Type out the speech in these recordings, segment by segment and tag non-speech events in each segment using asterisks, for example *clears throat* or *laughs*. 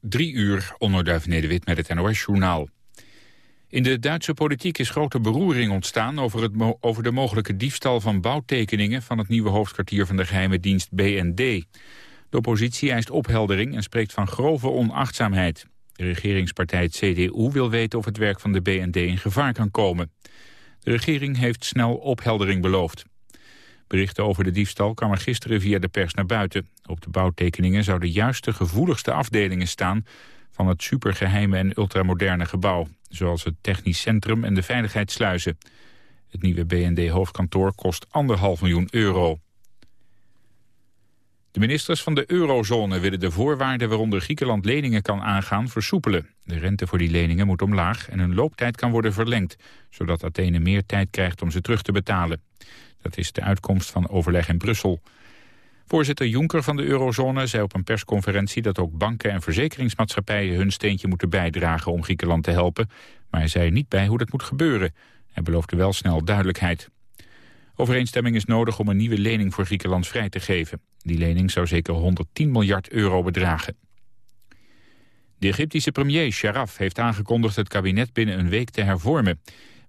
Drie uur, onderduif Nederwit met het NOS-journaal. In de Duitse politiek is grote beroering ontstaan over, het over de mogelijke diefstal van bouwtekeningen van het nieuwe hoofdkwartier van de geheime dienst BND. De oppositie eist opheldering en spreekt van grove onachtzaamheid. De regeringspartij CDU wil weten of het werk van de BND in gevaar kan komen. De regering heeft snel opheldering beloofd. Berichten over de diefstal kwamen gisteren via de pers naar buiten. Op de bouwtekeningen zouden juist de gevoeligste afdelingen staan... van het supergeheime en ultramoderne gebouw... zoals het technisch centrum en de veiligheidssluizen. Het nieuwe BND-hoofdkantoor kost anderhalf miljoen euro. De ministers van de eurozone willen de voorwaarden waaronder Griekenland leningen kan aangaan versoepelen. De rente voor die leningen moet omlaag en hun looptijd kan worden verlengd, zodat Athene meer tijd krijgt om ze terug te betalen. Dat is de uitkomst van overleg in Brussel. Voorzitter Juncker van de eurozone zei op een persconferentie dat ook banken en verzekeringsmaatschappijen hun steentje moeten bijdragen om Griekenland te helpen. Maar hij zei niet bij hoe dat moet gebeuren. Hij beloofde wel snel duidelijkheid. Overeenstemming is nodig om een nieuwe lening voor Griekenland vrij te geven. Die lening zou zeker 110 miljard euro bedragen. De Egyptische premier Sharaf heeft aangekondigd het kabinet binnen een week te hervormen.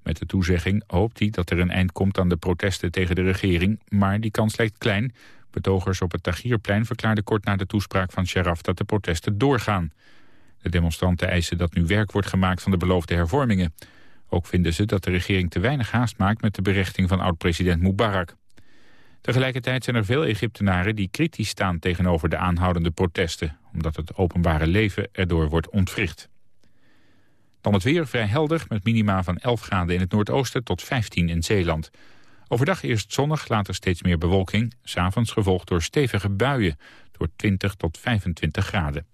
Met de toezegging hoopt hij dat er een eind komt aan de protesten tegen de regering, maar die kans lijkt klein. Betogers op het Tahrirplein verklaarden kort na de toespraak van Sharaf dat de protesten doorgaan. De demonstranten eisen dat nu werk wordt gemaakt van de beloofde hervormingen. Ook vinden ze dat de regering te weinig haast maakt met de berechting van oud-president Mubarak. Tegelijkertijd zijn er veel Egyptenaren die kritisch staan tegenover de aanhoudende protesten, omdat het openbare leven erdoor wordt ontwricht. Dan het weer vrij helder met minima van 11 graden in het noordoosten tot 15 in Zeeland. Overdag eerst zonnig, later steeds meer bewolking. S'avonds gevolgd door stevige buien door 20 tot 25 graden.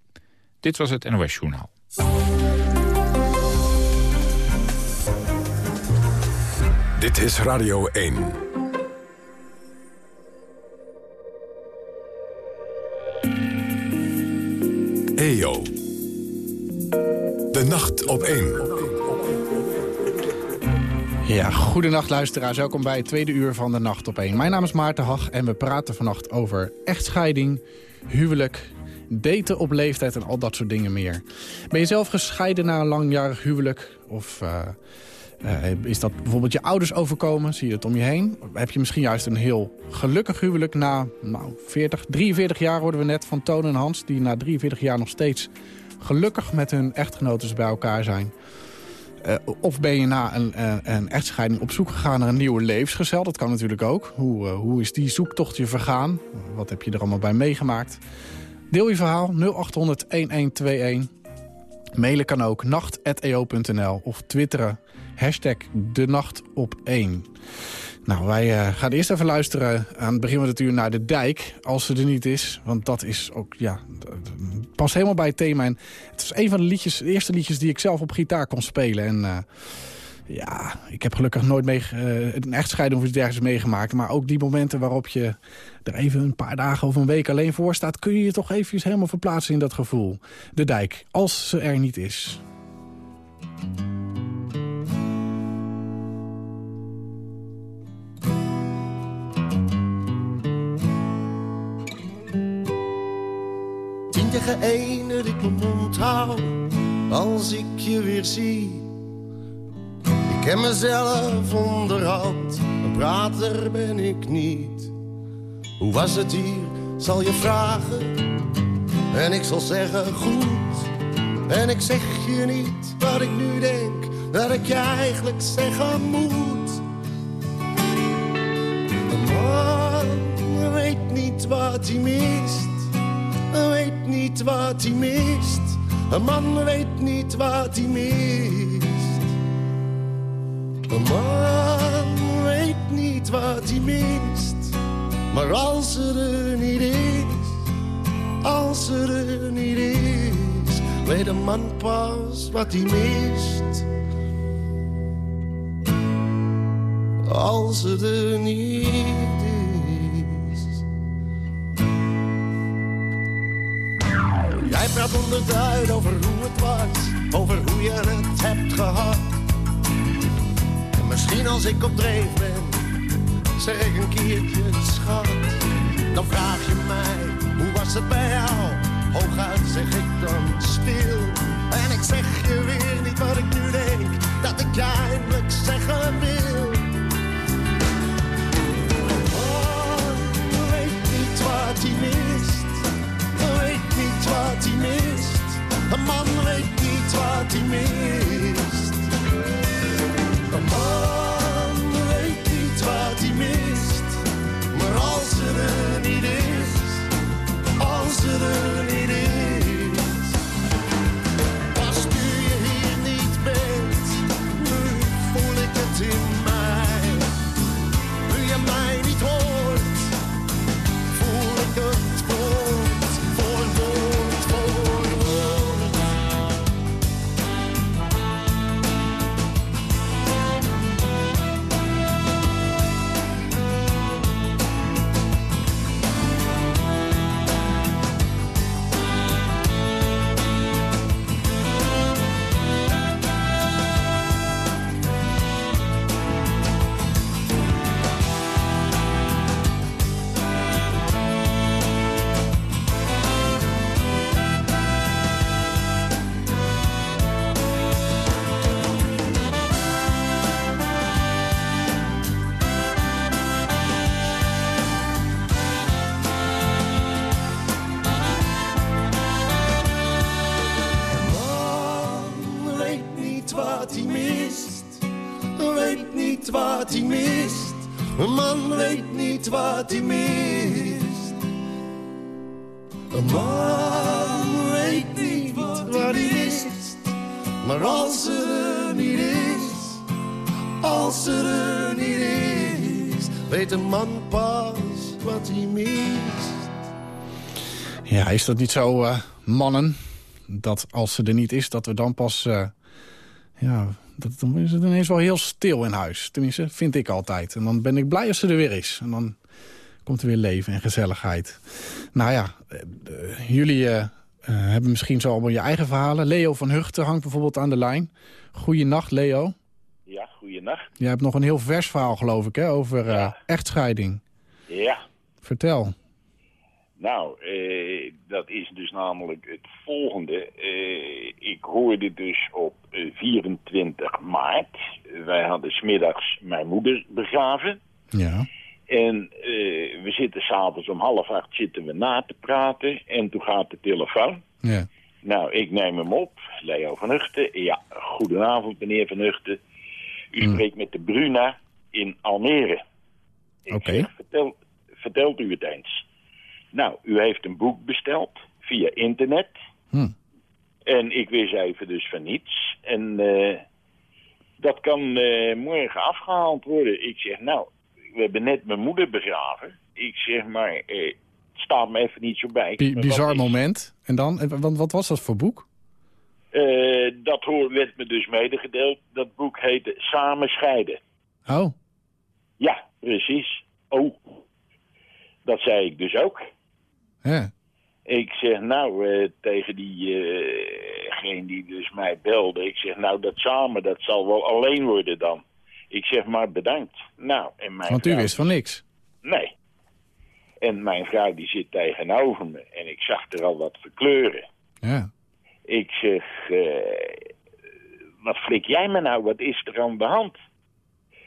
Dit was het NOS Journaal. Dit is Radio 1. EO. Nacht op 1. Ja, goedenacht luisteraars. Welkom bij het tweede uur van de Nacht op 1. Mijn naam is Maarten Hag en we praten vannacht over echtscheiding, huwelijk, daten op leeftijd en al dat soort dingen meer. Ben je zelf gescheiden na een langjarig huwelijk? Of uh, uh, is dat bijvoorbeeld je ouders overkomen? Zie je het om je heen? Heb je misschien juist een heel gelukkig huwelijk na nou, 40, 43 jaar hoorden we net van Toon en Hans... die na 43 jaar nog steeds gelukkig met hun echtgenoten bij elkaar zijn. Uh, of ben je na een, uh, een, echtscheiding op zoek gegaan naar een nieuwe levensgezel? Dat kan natuurlijk ook. Hoe, uh, hoe is die zoektocht je vergaan? Wat heb je er allemaal bij meegemaakt? Deel je verhaal 0800-1121. Mailen kan ook nacht.eo.nl of twitteren hashtag de nacht op 1. Nou, wij uh, gaan eerst even luisteren aan het begin van het uur naar de dijk. Als ze er niet is. Want dat is ook, ja, past helemaal bij het thema. En het is een van de, liedjes, de eerste liedjes die ik zelf op gitaar kon spelen. En uh, ja, ik heb gelukkig nooit mee, uh, een echtscheiding of iets dergelijks meegemaakt. Maar ook die momenten waarop je er even een paar dagen of een week alleen voor staat... kun je je toch even helemaal verplaatsen in dat gevoel. De dijk, als ze er niet is. Tegen één dat ik hou als ik je weer zie. Ik ken mezelf onderhand, een prater ben ik niet. Hoe was het hier, zal je vragen, en ik zal zeggen goed. En ik zeg je niet wat ik nu denk, dat ik je eigenlijk zeggen moet. Een man weet niet wat hij mist weet niet wat hij mist. Een man weet niet wat hij mist. Een man weet niet wat hij mist. Maar als ze er niet is, als ze er niet is, weet een man pas wat hij mist. Als ze er niet is. Hij praat onderduid over hoe het was, over hoe je het hebt gehad. En misschien als ik op dreef ben, zeg ik een keertje schat. Dan vraag je mij, hoe was het bij jou? hooguit zeg ik dan stil. En ik zeg je weer niet wat ik nu denk, dat ik je eindelijk zeggen wil. Oh, weet niet wat hij mist, wat mist. Een man weet niet wat hij mist. Een man weet niet wat hij mist. Maar als er er niet is, als er er niet is. Als nu je hier niet bent, nu voel ik het in wat hij mist. Een man weet niet wat hij mist. Maar als er niet is, als er niet is, weet een man pas wat hij mist. Ja, is dat niet zo, eh, mannen? Dat als ze er niet is, dat we dan pas... eh, ja, dat, dan is het ineens wel heel stil in huis. Tenminste, vind ik altijd. En dan ben ik blij als ze er weer is. En dan komt er weer leven en gezelligheid. Nou ja, eh, jullie eh, eh, hebben misschien zo allemaal je eigen verhalen. Leo van Hugten hangt bijvoorbeeld aan de lijn. Goeienacht, Leo. Ja, goeienacht. Jij hebt nog een heel vers verhaal, geloof ik, hè, over echtscheiding. Ja, Vertel. nou, eh, dat is dus namelijk het volgende. Eh, ik hoorde dus op eh, 24 maart. Wij hadden smiddags mijn moeder begraven. Ja. En eh, we zitten s'avonds om half acht zitten we na te praten. En toen gaat de telefoon. Ja. Nou, ik neem hem op. Leo van Huchten. Ja, goedenavond meneer van Huchten. U Hmm. spreekt met de Bruna in Almere. Ik Oké. zeg, vertel, vertelt u het eens. Nou, u heeft een boek besteld via internet. Hm. En ik wist even dus van niets. En eh, dat kan eh, morgen afgehaald worden. Ik zeg, nou, we hebben net mijn moeder begraven. Ik zeg, maar eh, het staat me even niet zo bij. Bizar moment. En dan, en wat, was dat voor boek? Eh, dat hoor, werd me dus medegedeeld. Dat boek heette Samen scheiden. Oh, Ja, precies. Oh, dat zei ik dus ook. ja. Ik zeg nou eh, tegen diegene die dus mij belde. Ik zeg nou dat samen, dat zal wel alleen worden dan. Ik zeg maar bedankt. Nou, en mijn Want u wist van niks. Nee. En mijn vrouw die zit tegenover me. En ik zag er al wat verkleuren. Ja. Ik zeg, eh, wat flik jij me nou? Wat is er aan de hand?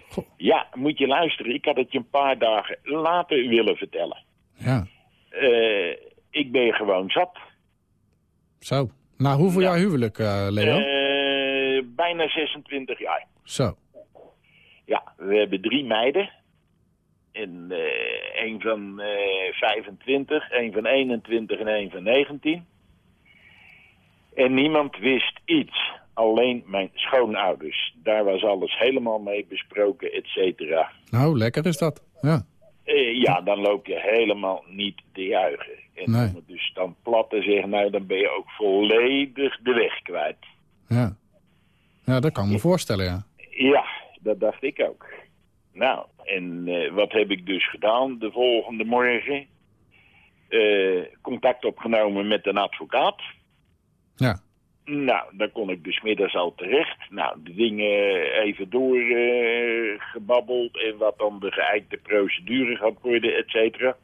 Goh. Ja, moet je luisteren. Ik had het je een paar dagen later willen vertellen. Ja. Eh, ik ben gewoon zat. Zo. Nou, hoeveel Ja. jaar huwelijk, eh, Leo? Bijna 26 jaar. Zo. Ja, we hebben drie meiden. En eh een van eh 25, een van 21 en een van 19. En niemand wist iets. Alleen mijn schoonouders. Daar was alles helemaal mee besproken, et cetera. Nou, lekker is dat. Ja. Eh, ja, dan loop je helemaal niet te juichen. En Nee. om het dus dan plat te zeggen, nou dan ben je ook volledig de weg kwijt. Ja. Ja, dat kan ik me voorstellen, ja. Ja, dat dacht ik ook. Nou, en eh, wat heb ik dus gedaan de volgende morgen? Eh, contact opgenomen met een advocaat. Ja. Nou, daar kon ik dus middags al terecht. Nou, de dingen even doorgebabbeld en wat dan de geëikte procedure gaat worden, et cetera.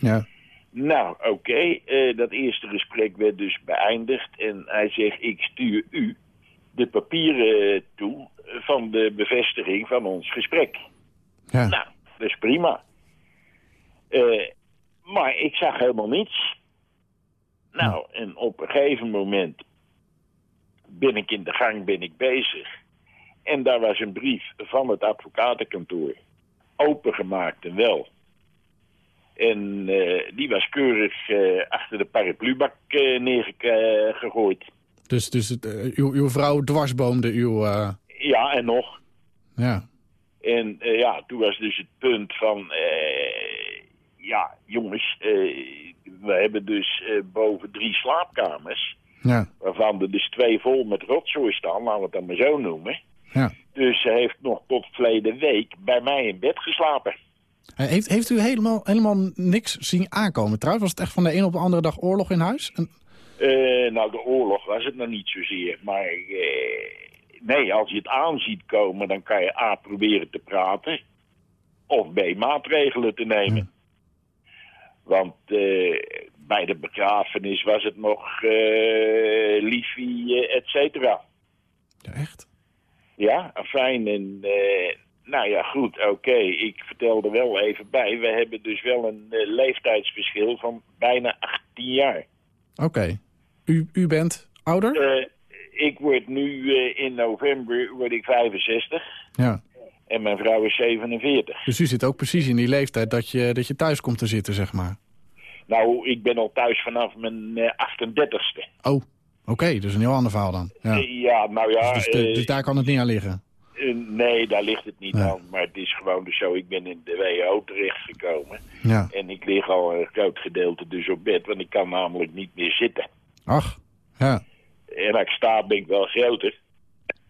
Ja. Nou, oké. eh, dat eerste gesprek werd dus beëindigd. En hij zegt, ik stuur u de papieren toe van de bevestiging van ons gesprek. Ja. Nou, dat is prima. Eh, maar ik zag helemaal niets. Nou, en op een gegeven moment ben ik in de gang, ben ik bezig. En daar was een brief van het advocatenkantoor. Opengemaakt en wel. En eh, die was keurig eh, achter de paraplubak neergegooid. Dus, dus het, eh, uw, uw vrouw dwarsboomde uw... eh, ja, en nog. ja. En eh, ja, toen was dus het punt van... ja, jongens, we hebben dus boven drie slaapkamers... Ja. waarvan er dus twee vol met rotzooi staan, laten we het dan maar zo noemen. ja. Dus ze heeft nog tot verleden week bij mij in bed geslapen. Heeft, heeft u helemaal, helemaal niks zien aankomen trouwens? Was het echt van de een op de andere dag oorlog in huis? En, Eh, nou, de oorlog was het nog niet zozeer. Maar eh, nee, als je het aanziet komen, dan kan je A, proberen te praten. Of B, maatregelen te nemen. Want eh, bij de begrafenis was het nog liefie, et cetera. ja, echt? Ja, fijn. En nou ja, goed, oké. Ik vertel er wel even bij. We hebben dus wel een leeftijdsverschil van bijna 18 jaar. Oké. U, u bent ouder? Eh, ik word nu eh, in november word ik 65 Ja. en mijn vrouw is 47. Dus u zit ook precies in die leeftijd dat je, dat je thuis komt te zitten, zeg maar. Nou, ik ben al thuis vanaf mijn eh, 38ste. Oh, oké. dus een heel ander verhaal dan. Ja. Eh, ja, nou ja, Dus, eh, dus daar kan het niet aan liggen. eh, nee, daar ligt het niet Nee. aan. Maar het is gewoon dus zo, ik ben in de WHO terechtgekomen. Ja. En ik lig al een groot gedeelte dus op bed, want ik kan namelijk niet meer zitten. Ach, ja. Ik sta ben ik wel groter.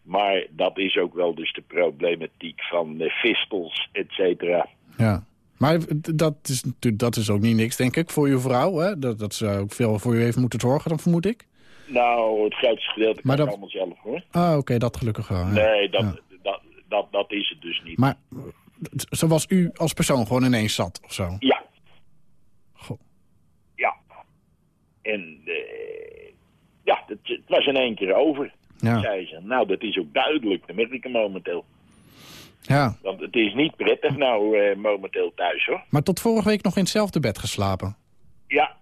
Maar dat is ook wel dus de problematiek van eh, fistels, et cetera. Ja. Maar dat is, natuurlijk- dat is ook niet niks, denk ik, voor uw vrouw. Hè? Dat, dat ze ook veel voor u heeft moeten zorgen, dan vermoed ik. Nou, het grootste gedeelte Maar kan dat- allemaal zelf hoor. Ah, oké, dat gelukkig wel. ja. Nee, dat, Ja. dat, dat, dat is het dus niet. Maar zoals u als persoon gewoon ineens zat of zo. Ja, Goh. ja. En eh, ja, het, het was in één keer over, Ja. zei ze. Nou, dat is ook duidelijk, dat merk ik momenteel. ja. Want het is niet prettig nou eh, momenteel thuis hoor. Maar tot vorige week nog in hetzelfde bed geslapen. Ja,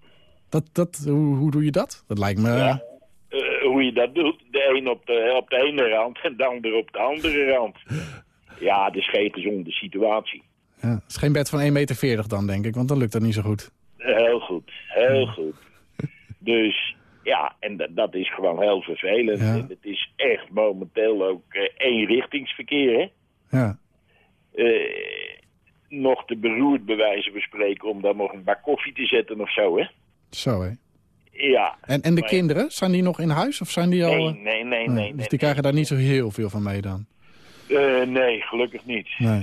Dat, dat, hoe, hoe doe je dat? Dat lijkt me... Ja. eh, hoe je dat doet. De een op de, op de ene rand en de ander op de andere rand. Ja, het is geen gezonde situatie. Ja, het is geen bed van 1,40 meter dan, denk ik, want dan lukt dat niet zo goed. Heel goed, heel goed. Dus ja, en dat, is gewoon heel vervelend. Ja. En het is echt momenteel ook eh, eenrichtingsverkeer, hè. Ja, Eh, nog te beroerd bij wijze van spreken om dan nog een bak koffie te zetten of zo, hè. zo hè. Ja. En, en de Maar- kinderen, zijn die nog in huis of zijn die al... Nee, eh, nee, nee, nee, nee. dus die krijgen daar niet zo heel veel van mee dan. Nee, gelukkig niet. Nee.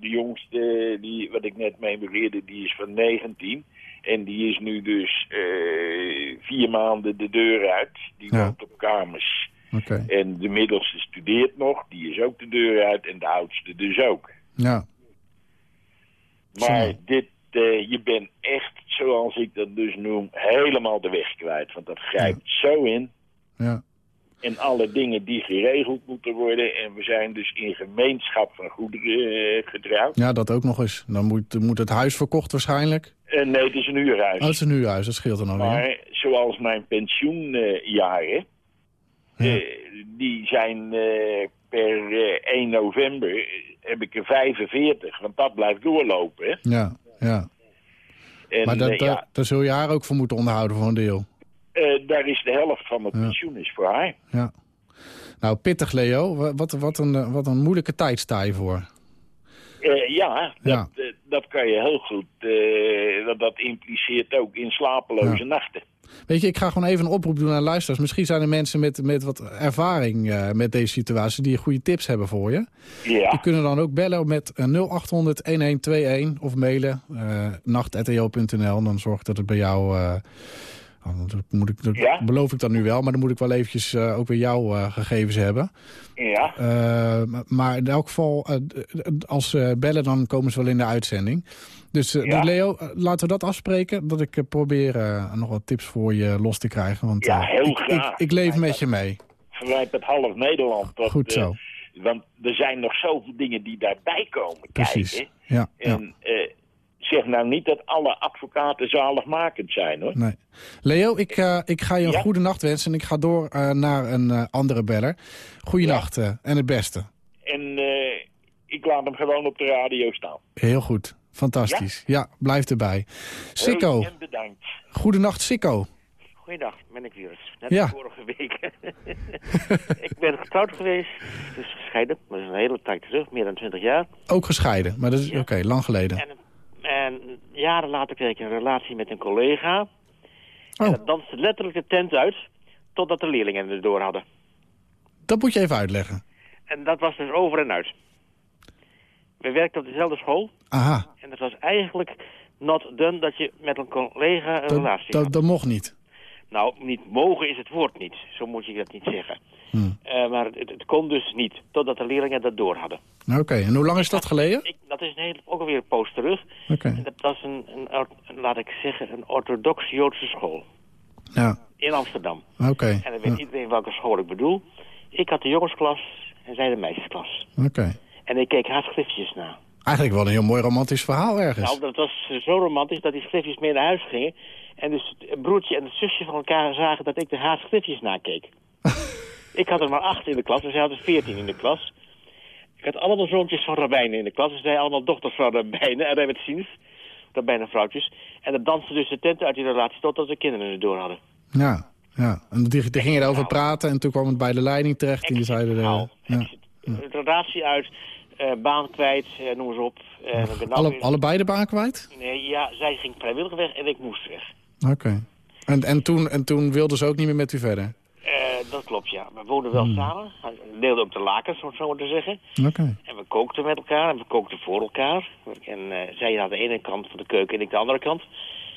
De jongste, die, wat ik net memoreerde, die is van 19. En die is nu dus eh, vier maanden de deur uit. Die Ja. woont op kamers. En de middelste studeert nog. Die is ook de deur uit. En de oudste dus ook. ja. Maar dit, eh, je bent echt, zoals ik dat dus noem, helemaal de weg kwijt. Want dat grijpt zo in. Ja, En alle dingen die geregeld moeten worden. En we zijn dus in gemeenschap van goederen eh, getrouwd. ja dat ook nog eens. Dan moet, moet het huis verkocht waarschijnlijk. Eh, nee, het is een huurhuis. Oh, het is een huurhuis, dat scheelt dan alweer. maar zoals mijn pensioenjaren, Ja. eh, die zijn per eh, 1 november, heb ik er 45. Want dat blijft doorlopen. Hè? Ja, ja. En Maar dat, ja, daar zul je haar ook voor moeten onderhouden voor een deel. Eh, daar is de helft van het Ja. pensioen is voor haar. Ja. Nou, pittig Leo. Wa- Wat, wat, een, eh, wat een moeilijke tijd sta je voor. Eh, ja, dat, Ja. dat kan je heel goed. dat, dat impliceert ook in slapeloze Ja. nachten. Weet je, ik ga gewoon even een oproep doen aan luisteraars. Misschien zijn er mensen met, met wat ervaring met deze situatie... die goede tips hebben voor je. Die Ja, kunnen dan ook bellen met eh, 0800-1121 of mailen uh, nacht.eo.nl. Dan zorg ik dat het bij jou Dat, moet ik, dat Ja? beloof ik dan nu wel, maar dan moet ik wel eventjes eh, ook weer jouw eh, gegevens hebben. Ja, Eh, maar- in elk geval, als ze bellen, dan komen ze wel in de uitzending. Dus, Ja. dus Leo, laten we dat afspreken. Dat ik probeer nog wat tips voor je los te krijgen. Want Ja, heel ik, graag. Ik, ik leef met je mee. verwijt met half Nederland. Dat, Goed zo. want er zijn nog zoveel dingen die daarbij komen Precies. kijken. Ja, ja. En eh, zeg nou niet dat alle advocaten zaligmakend zijn, hoor. Nee. Leo, ik, eh, ik ga je een Ja? goede nacht wensen. En ik ga door eh, naar een eh, andere beller. Goeienacht en het beste. En eh, ik laat hem gewoon op de radio staan. Heel goed. Fantastisch. Ja, blijf erbij. Sikko. Heel En bedankt. Goedenacht, Sikko. Goeiedag, ben ik weer eens. Net Ja. vorige week. *laughs* ik ben getrouwd geweest, dus gescheiden. Maar dat is een hele tijd terug, meer dan 20 jaar. Ook gescheiden, maar dat is Ja. oké, lang geleden. En, en jaren later kreeg ik een relatie met een collega. En Oh, dat danste letterlijk de tent uit, totdat de leerlingen er door hadden. dat moet je even uitleggen. En dat was dus over en uit. We werkten op dezelfde school. Aha, En het was eigenlijk not done dat je met een collega een dat, relatie dat, had. dat mocht niet. Nou, niet mogen is het woord niet. Zo moet je dat niet zeggen. Hmm. Eh, maar het, het kon dus niet, totdat de leerlingen dat door hadden. Oké, en hoe lang is dat geleden? Ik, dat is een hele, ook alweer een poos terug. Oké, dat was een, een, laat ik zeggen, een orthodox Joodse school. ja, In Amsterdam. oké. En dan weet ja, iedereen welke school ik bedoel. Ik had de jongensklas en zij de meisjesklas. Oké. En ik keek haar schriftjes na. Eigenlijk wel een heel mooi romantisch verhaal ergens. Nou, dat was zo romantisch dat die schriftjes mee naar huis gingen. En dus het broertje en het zusje van elkaar zagen dat ik de haar schriftjes nakeek. *laughs* ik had er maar acht in de klas en zij hadden veertien in de klas. Ik had allemaal zoontjes van rabbijnen in de klas. En zij allemaal dochters van rabbijnen en rebbetsiens. Rabbijnenvrouwtjes. En dat danste dus de tent uit die relatie totdat de kinderen er door hadden. Ja, ja. En die, die gingen erover praten en toen kwam het bij de leiding terecht. En die zeiden... De, Nou, ja. De relatie uit, eh, baan kwijt, eh, noem eens op. Nou Alle, allebei de baan kwijt? Nee, ja, zij ging vrijwillig weg en ik moest weg. Oké. En, en, toen, en toen wilden ze ook niet meer met u verder? Eh, dat klopt, ja. We woonden wel samen. We deelden ook de lakens, om het zo maar te zeggen. Oké. En we kookten met elkaar en we kookten voor elkaar. En eh, zij had de ene kant van de keuken en ik de andere kant.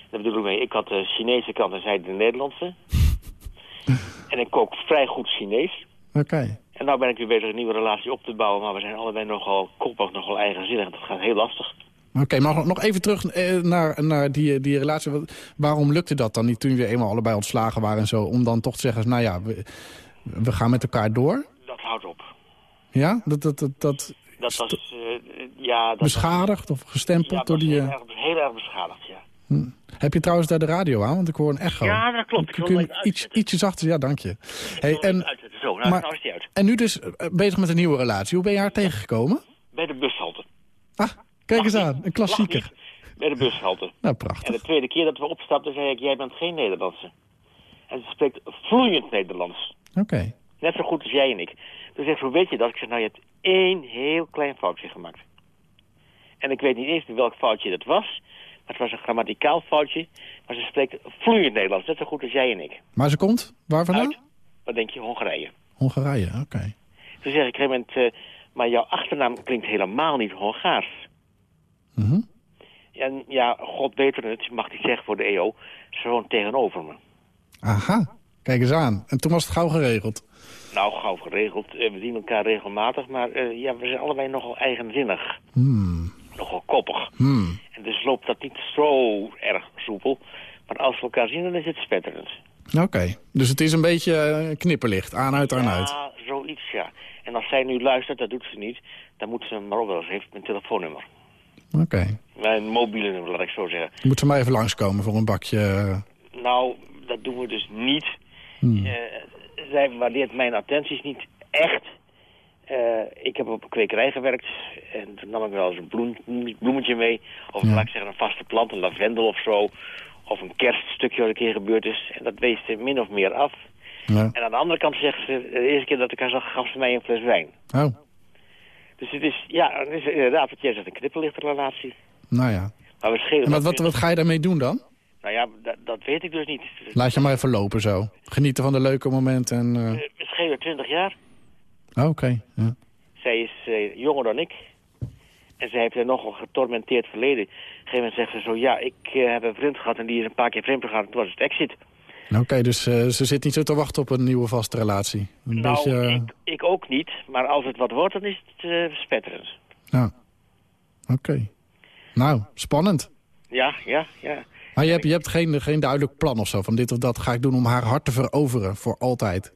Dat bedoel ik mee, ik had de Chinese kant en zij de Nederlandse. *laughs* en ik kook vrij goed Chinees. Oké. En nou ben ik weer bezig een nieuwe relatie op te bouwen. Maar we zijn allebei nogal koppig, nogal eigenzinnig. Dat gaat heel lastig. Oké, maar nog even terug eh, naar, naar die, die relatie. Waarom lukte dat dan niet toen we eenmaal allebei ontslagen waren en zo? Om dan toch te zeggen, nou ja, we, we gaan met elkaar door? Dat houdt op. Ja? Dat, dat, dat, dat Dat was, eh, ja... Dat beschadigd of gestempeld ja, door die... heel, eh, erg, heel erg beschadigd, ja. Heb je trouwens daar de radio aan? Want ik hoor een echo. Ja, dat klopt. Ik Kun je iets, ietsje zachter? Ja, dank je. Hey, en. Zo, nou, maar- nou is die uit. en nu dus bezig met een nieuwe relatie. Hoe ben je haar tegengekomen? Bij de bushalte. Ah, kijk eens aan. Een klassieker. Bij de bushalte. Nou, En prachtig. de tweede keer dat we opstapten zei ik, jij bent geen Nederlandse. En ze spreekt vloeiend Nederlands. Oké. Net zo goed als jij en ik. Toen zegt ze, hoe weet je dat? Ik zeg, nou, je hebt één heel klein foutje gemaakt. En ik weet niet eens welk foutje dat was. Maar het was een grammaticaal foutje. Maar ze spreekt vloeiend Nederlands. Net zo goed als jij en ik. Maar ze komt? Waar vandaan? Uit, wat denk je, Hongarije. Hongarije, oké. Toen zeg ik op een gegeven moment, eh, maar jouw achternaam klinkt helemaal niet Hongaars. Mhm. En ja, God weet het, ik mag niet zeggen voor de EO. Ze woont tegenover me. Aha, kijk eens aan. En toen was het gauw geregeld. Nou, gauw geregeld. Eh, We zien elkaar regelmatig, maar eh, ja, we zijn allebei nogal eigenzinnig. Hmm. Nogal koppig. Hmm. En dus loopt dat niet zo erg soepel. Maar als we elkaar zien, dan is het spetterend. Oké, dus het is een beetje eh, knipperlicht. Aan, uit, aan, uit. Ja, zoiets, ja. En als zij nu luistert, dat doet ze niet, dan moet ze maar op wel eens. Heeft mijn telefoonnummer. Oké. Mijn mobiele nummer, laat ik zo zeggen. Je moet ze maar even langskomen voor een bakje. eh, Nou, dat doen we dus niet. Hmm. Eh, zij waardeert mijn attenties niet echt. Eh, ik heb op een kwekerij gewerkt en toen nam ik wel eens een bloem, bloemetje mee. Of Ja. laat ik zeggen een vaste plant, een lavendel of zo. Of een kerststukje wat een keer gebeurd is. En dat wees ze min of meer af. ja. En aan de andere kant zegt ze, de eerste keer dat ik haar zag, gaf ze mij een fles wijn. Oh, Dus het is, ja, het is inderdaad wat jij zegt, een knipperlichte relatie. nou ja. Maar we. En wat, wat, wat ga je daarmee doen dan? Nou ja, dat, dat weet ik dus niet. Laat je maar even lopen zo. Genieten van de leuke momenten. En, Eh, We schelen 20 jaar. oh, Oké, ja. Zij is eh, jonger dan ik. En zij heeft een nogal getormenteerd verleden. Op een gegeven moment zegt ze zo... Ja, ik eh, heb een vriend gehad en die is een paar keer vreemd gegaan. en Toen was het exit. Oké, dus eh, ze zit niet zo te wachten op een nieuwe vaste relatie. Een nou, beetje, eh, ik, ik ook niet. Maar als het wat wordt, dan is het eh, spetterend. ja. Oké. Nou, spannend. Ja, ja, ja. Maar je hebt, je hebt geen, geen duidelijk plan of zo van dit of dat ga ik doen om haar hart te veroveren voor altijd.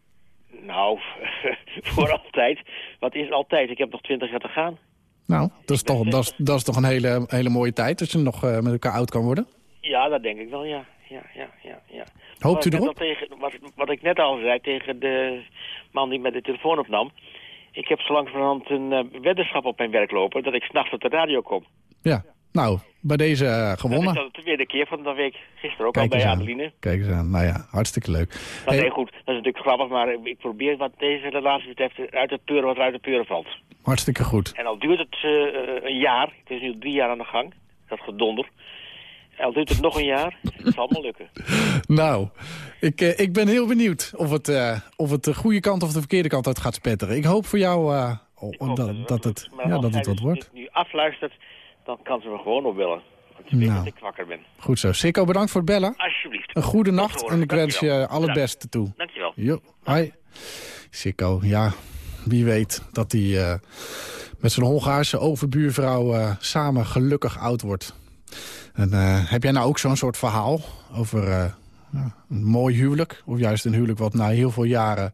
Nou, *laughs* voor altijd. Wat is altijd? Ik heb nog twintig jaar te gaan. Nou, dat is toch, *laughs* dat is, dat is toch een hele, hele mooie tijd als je nog met elkaar oud kan worden. Ja, dat denk ik wel, ja. ja, ja, ja, ja. Hoopt u Wat ik net erop? al Tegen, wat, wat ik net al zei tegen de man die met de telefoon opnam. Ik heb zo langzamerhand een eh, weddenschap op mijn werk lopen... dat ik s'nachts op de radio kom. Ja, nou, bij deze eh, Dat is gewonnen. de tweede keer van de week. Gisteren ook Kijk al bij aan. Adeline. Kijk eens aan. Nou ja, hartstikke leuk. Maar Hey, nee, goed, dat is natuurlijk grappig, maar ik probeer wat deze relatie betreft uit het peuren wat er uit de peuren valt. hartstikke goed. En al duurt het eh, een jaar, het is nu drie jaar aan de gang, dat gedonder. Al duurt het nog een jaar, het zal me lukken. *laughs* Nou, ik, eh, ik ben heel benieuwd of het, eh, of het de goede kant of de verkeerde kant uit gaat spetteren. Ik hoop voor jou eh, hoop dat, dat het, lukt. Maar ja, als dat het wat dus wordt. dit nu afluistert, dan kan ze me gewoon opbellen. Want ze weet Nou. dat ik wakker ben. Goed zo. Sikko, bedankt voor het bellen. Alsjeblieft. Een goede nacht horen. en ik wens je al het Bedankt. beste toe. Dankjewel. Jo, hoi. Sikko, ja, wie weet dat hij met zijn Hongaarse overbuurvrouw samen gelukkig oud wordt. En eh, heb jij nou ook zo'n soort verhaal over eh, een mooi huwelijk? Of juist een huwelijk wat na heel veel jaren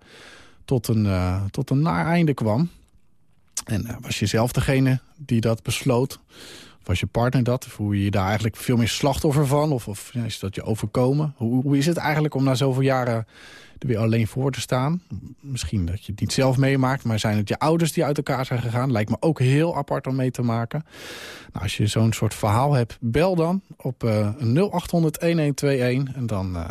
tot een, eh, tot een naar einde kwam? En was je zelf degene die dat besloot? Of was je partner dat? Voel je je daar eigenlijk veel meer slachtoffer van? Of, of ja, is dat je overkomen? Hoe, hoe is het eigenlijk om na zoveel jaren er weer alleen voor te staan? Misschien dat je het niet zelf meemaakt, maar zijn het je ouders die uit elkaar zijn gegaan? Lijkt me ook heel apart om mee te maken. Nou, als je zo'n soort verhaal hebt, bel dan op eh 0800-1121. En dan eh,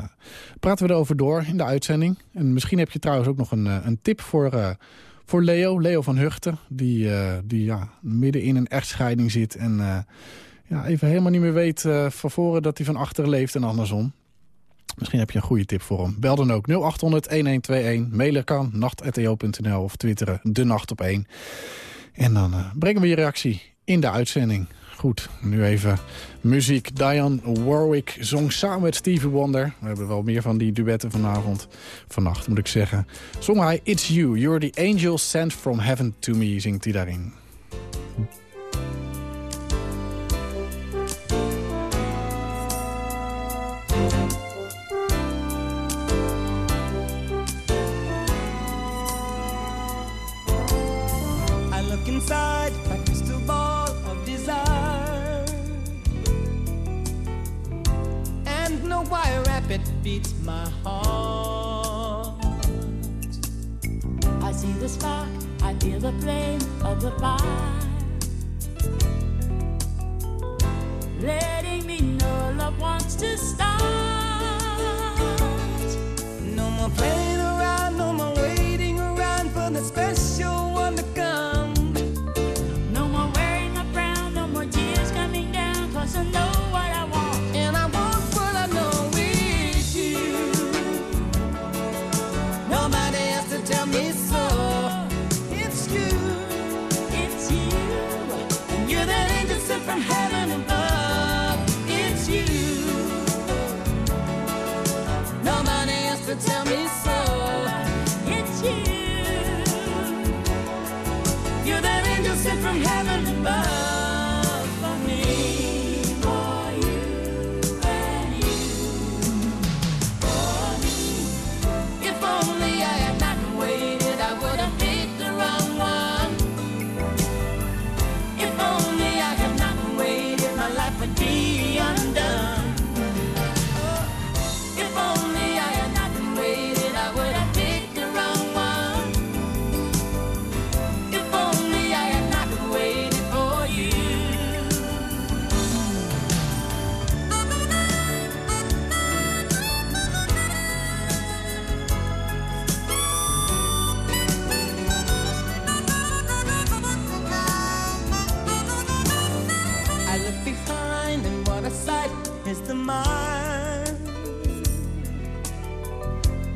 praten we erover door in de uitzending. En misschien heb je trouwens ook nog een, eh, een tip voor... voor Leo, Leo van Huchten, die, die ja, midden in een echtscheiding zit... en ja, even helemaal niet meer weet van voren dat hij van achteren leeft en andersom. Misschien heb je een goede tip voor hem. Bel dan ook 0800-1121. Mailen kan, nacht.eo.nl of twitteren, de nacht op 1. En dan eh, brengen we je reactie in de uitzending. Goed, nu even muziek. Diane Warwick zong samen met Stevie Wonder. We hebben wel meer van die duetten vanavond. Vannacht moet ik zeggen. Zong hij It's You, You're the Angel Sent from Heaven to Me, zingt hij daarin. My heart. I see the spark, I feel the flame of the fire. Sight is the mind.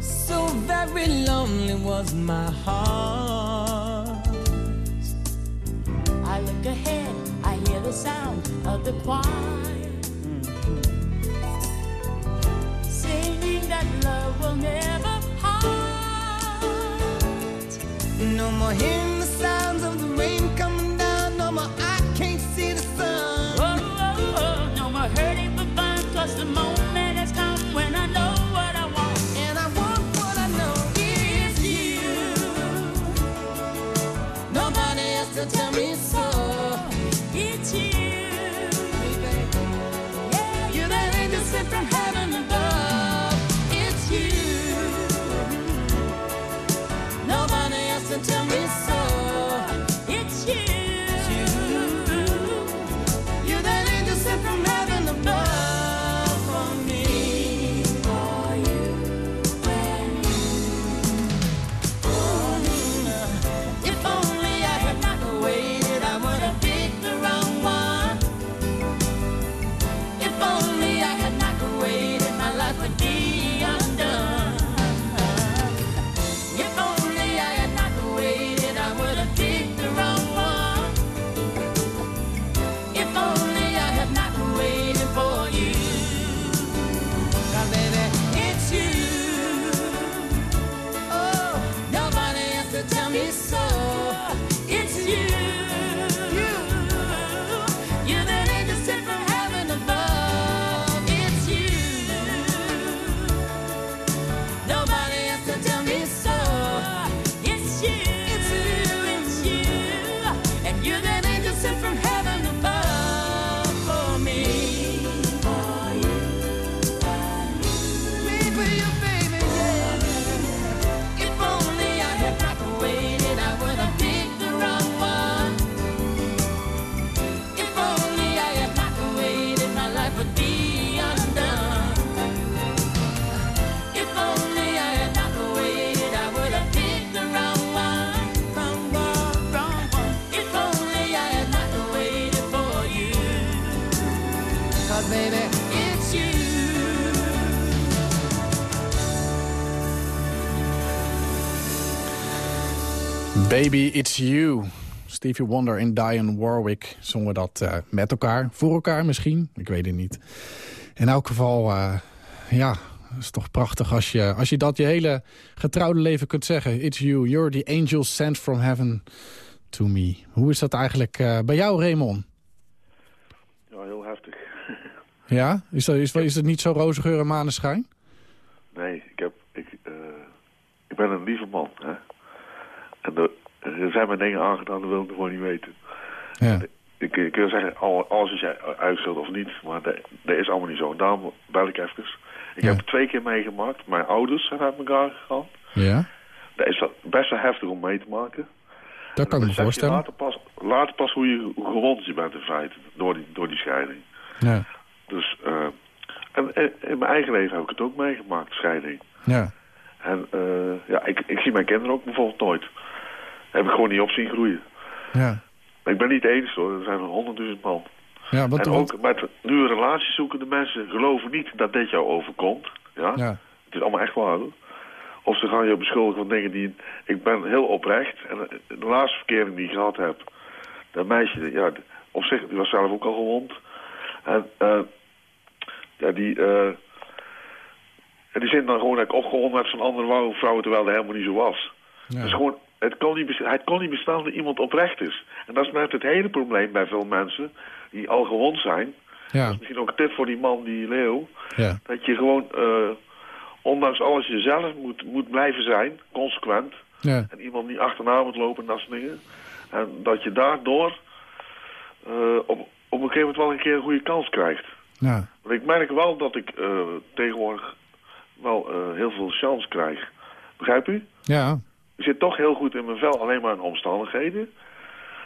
So very lonely was my heart. I look ahead, I hear the sound of the choir. Singing that love will never part. No more hearing the sounds of the rain Baby, it's you. Stevie Wonder en Diane Warwick zongen dat eh, met elkaar. Voor elkaar misschien, ik weet het niet. In elk geval, eh, ja, het is toch prachtig als je, als je dat je hele getrouwde leven kunt zeggen. It's you, you're the angel sent from heaven to me. Hoe is dat eigenlijk eh, bij jou, Raymond? Ja, heel heftig. *laughs* Ja? Is, dat, is, is het niet zo roze geur en maneschijn? Nee, ik, heb, ik, ik ben een lieve man. Hè? En er, er zijn me dingen aangedaan, dat wil ik gewoon niet weten. Ja. Ik, ik wil zeggen, al- alles is uitstelt of niet, maar dat, dat is allemaal niet zo. Daarom bel ik even. Ik Ja. heb het twee keer meegemaakt. Mijn ouders zijn uit elkaar gegaan. Ja? Dat is best wel heftig om mee te maken. Dat kan ik me voorstellen. Later pas, later pas hoe, je, hoe gewond je bent in feite, door die, door die scheiding. Ja. Dus, eh, en, en in mijn eigen leven heb ik het ook meegemaakt, scheiding. Ja. En eh, ja, ik, ik zie mijn kinderen ook bijvoorbeeld nooit. Heb ik gewoon niet op zien groeien. Ja. Maar ik ben niet enige hoor, er zijn er honderdduizend man. Ja, wat, en ook met nu een relatie zoekende mensen geloven niet dat dit jou overkomt. Ja? ja. Het is allemaal echt waar hoor. Of ze gaan je beschuldigen van dingen die... Ik ben heel oprecht. En eh, de laatste verkering die ik gehad heb... Dat meisje, ja, op zich, die was zelf ook al gewond. En eh, ja, die... eh en die zin dan gewoon dat ik opgewonden heb van andere vrouwen... terwijl dat helemaal niet zo was. Ja. Dus gewoon, het kon, niet, het kon niet bestaan dat iemand oprecht is. En dat is net het hele probleem bij veel mensen... die al gewond zijn. Ja. Misschien ook een tip voor die man, die leeuw... Ja. dat je gewoon, eh, ondanks alles, jezelf moet, moet blijven zijn, consequent. Ja. En iemand niet achterna moet lopen en dat soort dingen. En dat je daardoor eh, op, op een gegeven moment wel een keer een goede kans krijgt. Ja. Want ik merk wel dat ik eh, tegenwoordig wel heel veel chance krijg. Begrijp u? Ja. Ik zit toch heel goed in mijn vel, alleen maar in omstandigheden.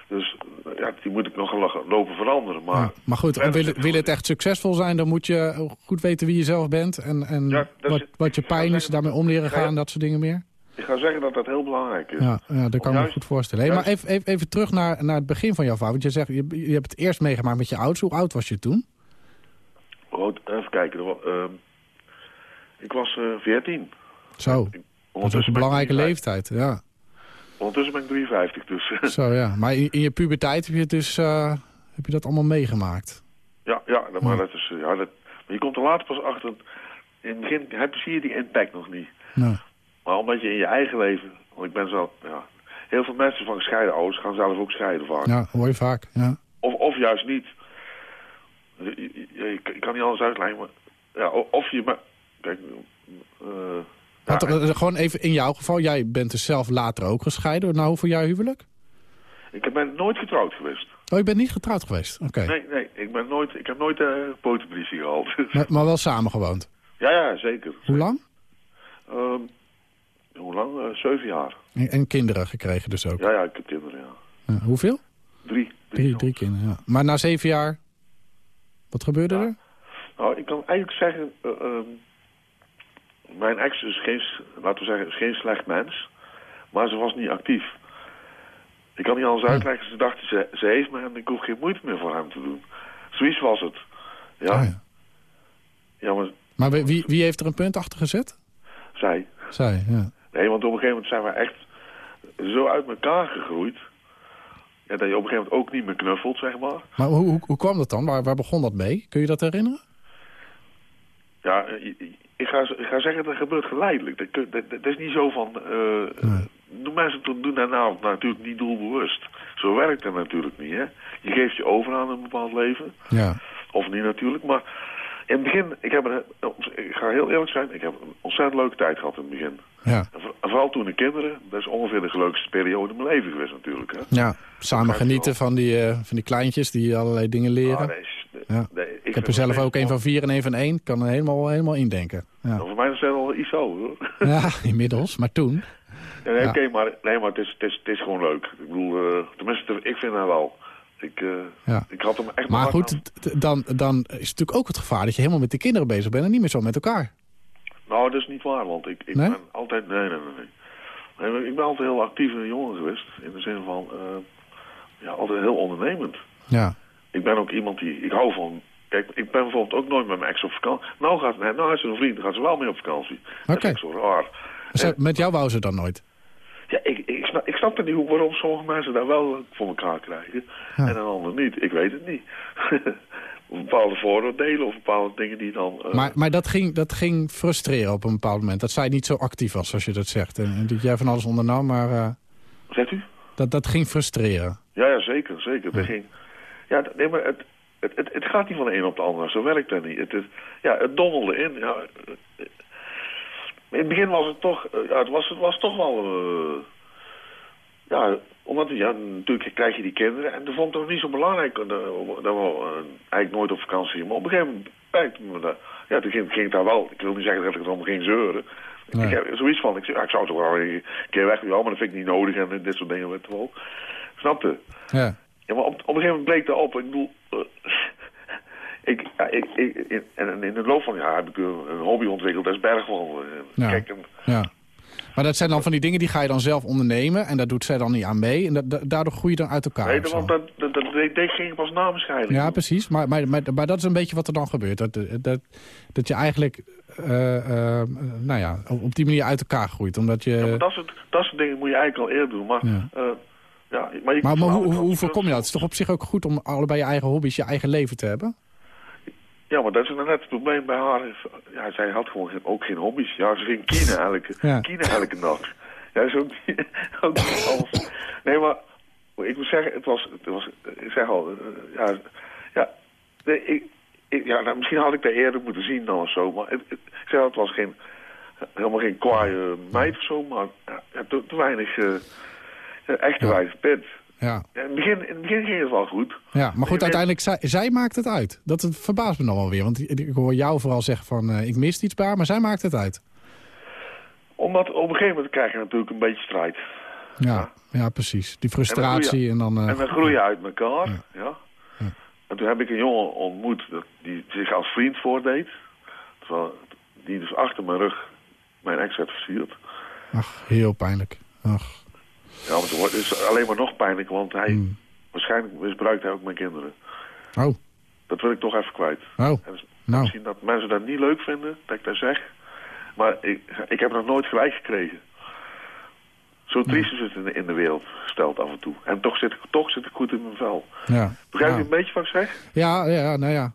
Dus ja, die moet ik nog lo- lopen veranderen. Maar, Ja, maar goed, wil, zit wil het echt succesvol zijn, dan moet je goed weten wie je zelf bent. En, en Ja, wat, is- wat je pijn is, daarmee om leren gaan, ja. dat soort dingen meer. ik ga zeggen dat dat heel belangrijk is. Ja, ja dat kan ik me goed voorstellen. Hey, maar even, even, even terug naar, naar het begin van jouw verhaal. Want je zegt, je, je hebt het eerst meegemaakt met je ouders. Hoe oud was je toen? Even kijken. ehm, ik was eh 14. Zo, dat is een belangrijke 53. leeftijd. Ja, Ondertussen ben ik 53, dus *laughs* zo ja. Maar in, in je puberteit heb je, dus, eh, heb je dat allemaal meegemaakt. ja, ja, maar dat is, eh, ja, dat, maar je komt er later pas achter. in het begin heb, zie je die impact nog niet. Nou, Maar omdat je in je eigen leven... Want ik ben zo... Ja, heel veel mensen van gescheiden ouders gaan zelf ook scheiden vaak. ja, hoor je vaak. Ja. Of, of juist niet. Ik kan niet alles uitleggen, maar... Ja, of je... Maar, kijk... ja, Wat, eh, gewoon even in jouw geval. Jij bent dus zelf later ook gescheiden. Nou, hoeveel jaar huwelijk? ik ben nooit getrouwd geweest. Oh, je bent niet getrouwd geweest? Oké. Nee, nee, ik, ben nooit, ik heb nooit een potenbriefje gehad. *laughs* Maar, maar wel samen gewoond. ja, ja, zeker. Hoe lang? Ehm, hoe lang? Eh, zeven jaar. En, en kinderen gekregen dus ook. Ja, ja, ik heb kinderen, ja. Hoeveel? Drie. Drie, drie kinderen, ja. Maar na zeven jaar, wat gebeurde Ja. er? Nou, ik kan eigenlijk zeggen... eh, ehm, mijn ex is geen, laten we zeggen, is geen slecht mens. Maar ze was niet actief. Ik kan niet alles uitleggen. Ze dacht, ze, ze heeft me en ik hoef geen moeite meer voor hem te doen. Zoiets was het. Ja, Ah, ja. ja. maar Maar wie- wie, wie heeft er een punt achter gezet? zij... Zij, ja. Nee, want op een gegeven moment zijn we echt zo uit elkaar gegroeid... Ja, dat je op een gegeven moment ook niet meer knuffelt, zeg maar. Maar hoe, hoe, hoe kwam dat dan? Waar, waar begon dat mee? Kun je dat herinneren? Ja, eh, ik ga, ik ga zeggen, dat gebeurt geleidelijk. Dat, kun- dat, dat is niet zo van... eh doen mensen doen doen nou natuurlijk niet doelbewust. Zo werkt dat natuurlijk niet, hè. Je geeft je over aan een bepaald leven. Ja. Of niet natuurlijk, maar... In het begin, ik, heb een, ik ga heel eerlijk zijn, ik heb een ontzettend leuke tijd gehad in het begin. Ja. En vooral toen de kinderen, dat is ongeveer de leukste periode in mijn leven geweest natuurlijk. Hè. ja. Samen genieten van die, eh, van die kleintjes die allerlei dingen leren. Ah, nee, Ja. nee, ik heb er zelf het ook een van vier en een van één. Ik kan er helemaal, helemaal indenken. Ja. Nou, voor mij is dat wel iets zo, hoor. *laughs* ja, inmiddels. Maar toen. Ja, nee, Ja. Oké, maar, nee, maar het, is, het, is, het is gewoon leuk. Ik bedoel, eh, tenminste, ik vind dat wel. Ik, eh, Ja. ik had hem echt Maar goed, dan, dan is het natuurlijk ook het gevaar dat je helemaal met de kinderen bezig bent en niet meer zo met elkaar. Nou, dat is niet waar, want ik, ik Nee? ben altijd... Nee, nee, nee, Ik ben altijd heel actief een jongen geweest. In de zin van, eh, ja, altijd heel ondernemend. Ja. Ik ben ook iemand die... Ik hou van... Kijk, ik ben bijvoorbeeld ook nooit met mijn ex op vakantie. Nou, gaat, nou is ze een vriend, dan gaat ze wel mee op vakantie. Oké. ik zo raar. Ze- met jou wou ze dan nooit. Ja, ik, ik, snap, ik snap er niet hoe, waarom sommige mensen daar wel voor elkaar krijgen Ja. en een ander niet. Ik weet het niet. *laughs* bepaalde vooroordelen of bepaalde dingen die dan... eh, Maar, maar dat, ging, dat ging frustreren op een bepaald moment. Dat zij niet zo actief was, zoals je dat zegt. En, en dat jij van alles ondernam, maar eh, Zegt u? dat, dat ging frustreren. Ja, ja zeker, zeker. Dat ging... Ja, nee, maar het, het, het, het gaat niet van de een op de ander. Zo werkt dat niet. Het, is, ja, het donderde in. Ja, in het begin was het toch... eh, Ja, het was, het was toch wel... eh, ja, omdat ja, natuurlijk krijg je die kinderen. En dat vond ik nog niet zo belangrijk. eh, Dat we eigenlijk nooit op vakantie. Maar op een gegeven moment me dat. Ja, toen ging, ging ik daar wel... Ik wil niet zeggen dat ik erom ging zeuren. Nee. Ik heb zoiets van... Ik, ja, ik zou toch wel een keer weg willen, maar dat vind ik niet nodig. En dit soort dingen. Weet wel. Snapte? Ja. Ja, maar op, op een gegeven moment bleek dat op. Ik bedoel... ik, ja, ik, ik, in, en in de loop van het jaar heb ik een, hobby ontwikkeld. Dat is bergwandelen. Ja. Kijk, ja. Maar dat zijn dan van die dingen die ga je dan zelf ondernemen. En daar doet zij dan niet aan mee. En da- da- daardoor groei je dan uit elkaar. nee, want dat, dat, dat, ging pas na mijn scheiding. Ja, precies. Maar, maar, maar, maar dat is een beetje wat er dan gebeurt. Dat, dat, dat je eigenlijk eh, eh, nou ja, op die manier uit elkaar groeit. Omdat je... Ja, maar dat soort, dat soort dingen moet je eigenlijk al eerder doen. Maar, Ja. eh, ja, maar, je Maar, maar hoe, hoe, hoe voorkom voorkom je dat? Het is toch op zich ook goed om allebei je eigen hobby's, je eigen leven te hebben? Ja, maar dat is net het probleem bij haar. Ja, zij had gewoon geen- ook geen hobby's. Ja, ze ging kinen elke, Ja. elke dag. Ja, is ook, *laughs* ook alles. Nee, maar ik moet zeggen, het was, het was ik zeg al, eh, ja, ja, nee, ik, ik- ja nou, misschien had ik dat eerder moeten zien dan of zo, maar het, het, ik zeg al, het was geen, helemaal geen kwaaie meid of zo, maar ja, te, te weinig, ja, echt te weinig pit. Ja, in, het begin, in het begin ging het wel goed. ja maar goed, uiteindelijk, zij, zij maakt het uit. Dat het verbaast me dan wel weer. Want ik hoor jou vooral zeggen van, eh, ik mis iets bij haar, maar zij maakt het uit. Omdat op een gegeven moment krijg je natuurlijk een beetje strijd. Ja, ja precies. Die frustratie en dan... eh, En dan groei je uit elkaar, Ja. ja. En toen heb ik een jongen ontmoet dat, die zich als vriend voordeed. Terwijl, die dus achter mijn rug mijn ex had versierd. Ach, heel pijnlijk. Ach, Ja, maar het is alleen maar nog pijnlijker, want hij... Hmm. Waarschijnlijk misbruikt hij ook mijn kinderen. oh, Dat wil ik toch even kwijt. oh, En nou. Misschien dat mensen dat niet leuk vinden, dat ik dat zeg. Maar ik, ik heb nog nooit gelijk gekregen. Zo triest is het in de, in de wereld gesteld af en toe. En toch zit ik, toch zit ik goed in mijn vel. Ja. Begrijp je Ja. een beetje wat ik zeg? Ja, ja, nou ja.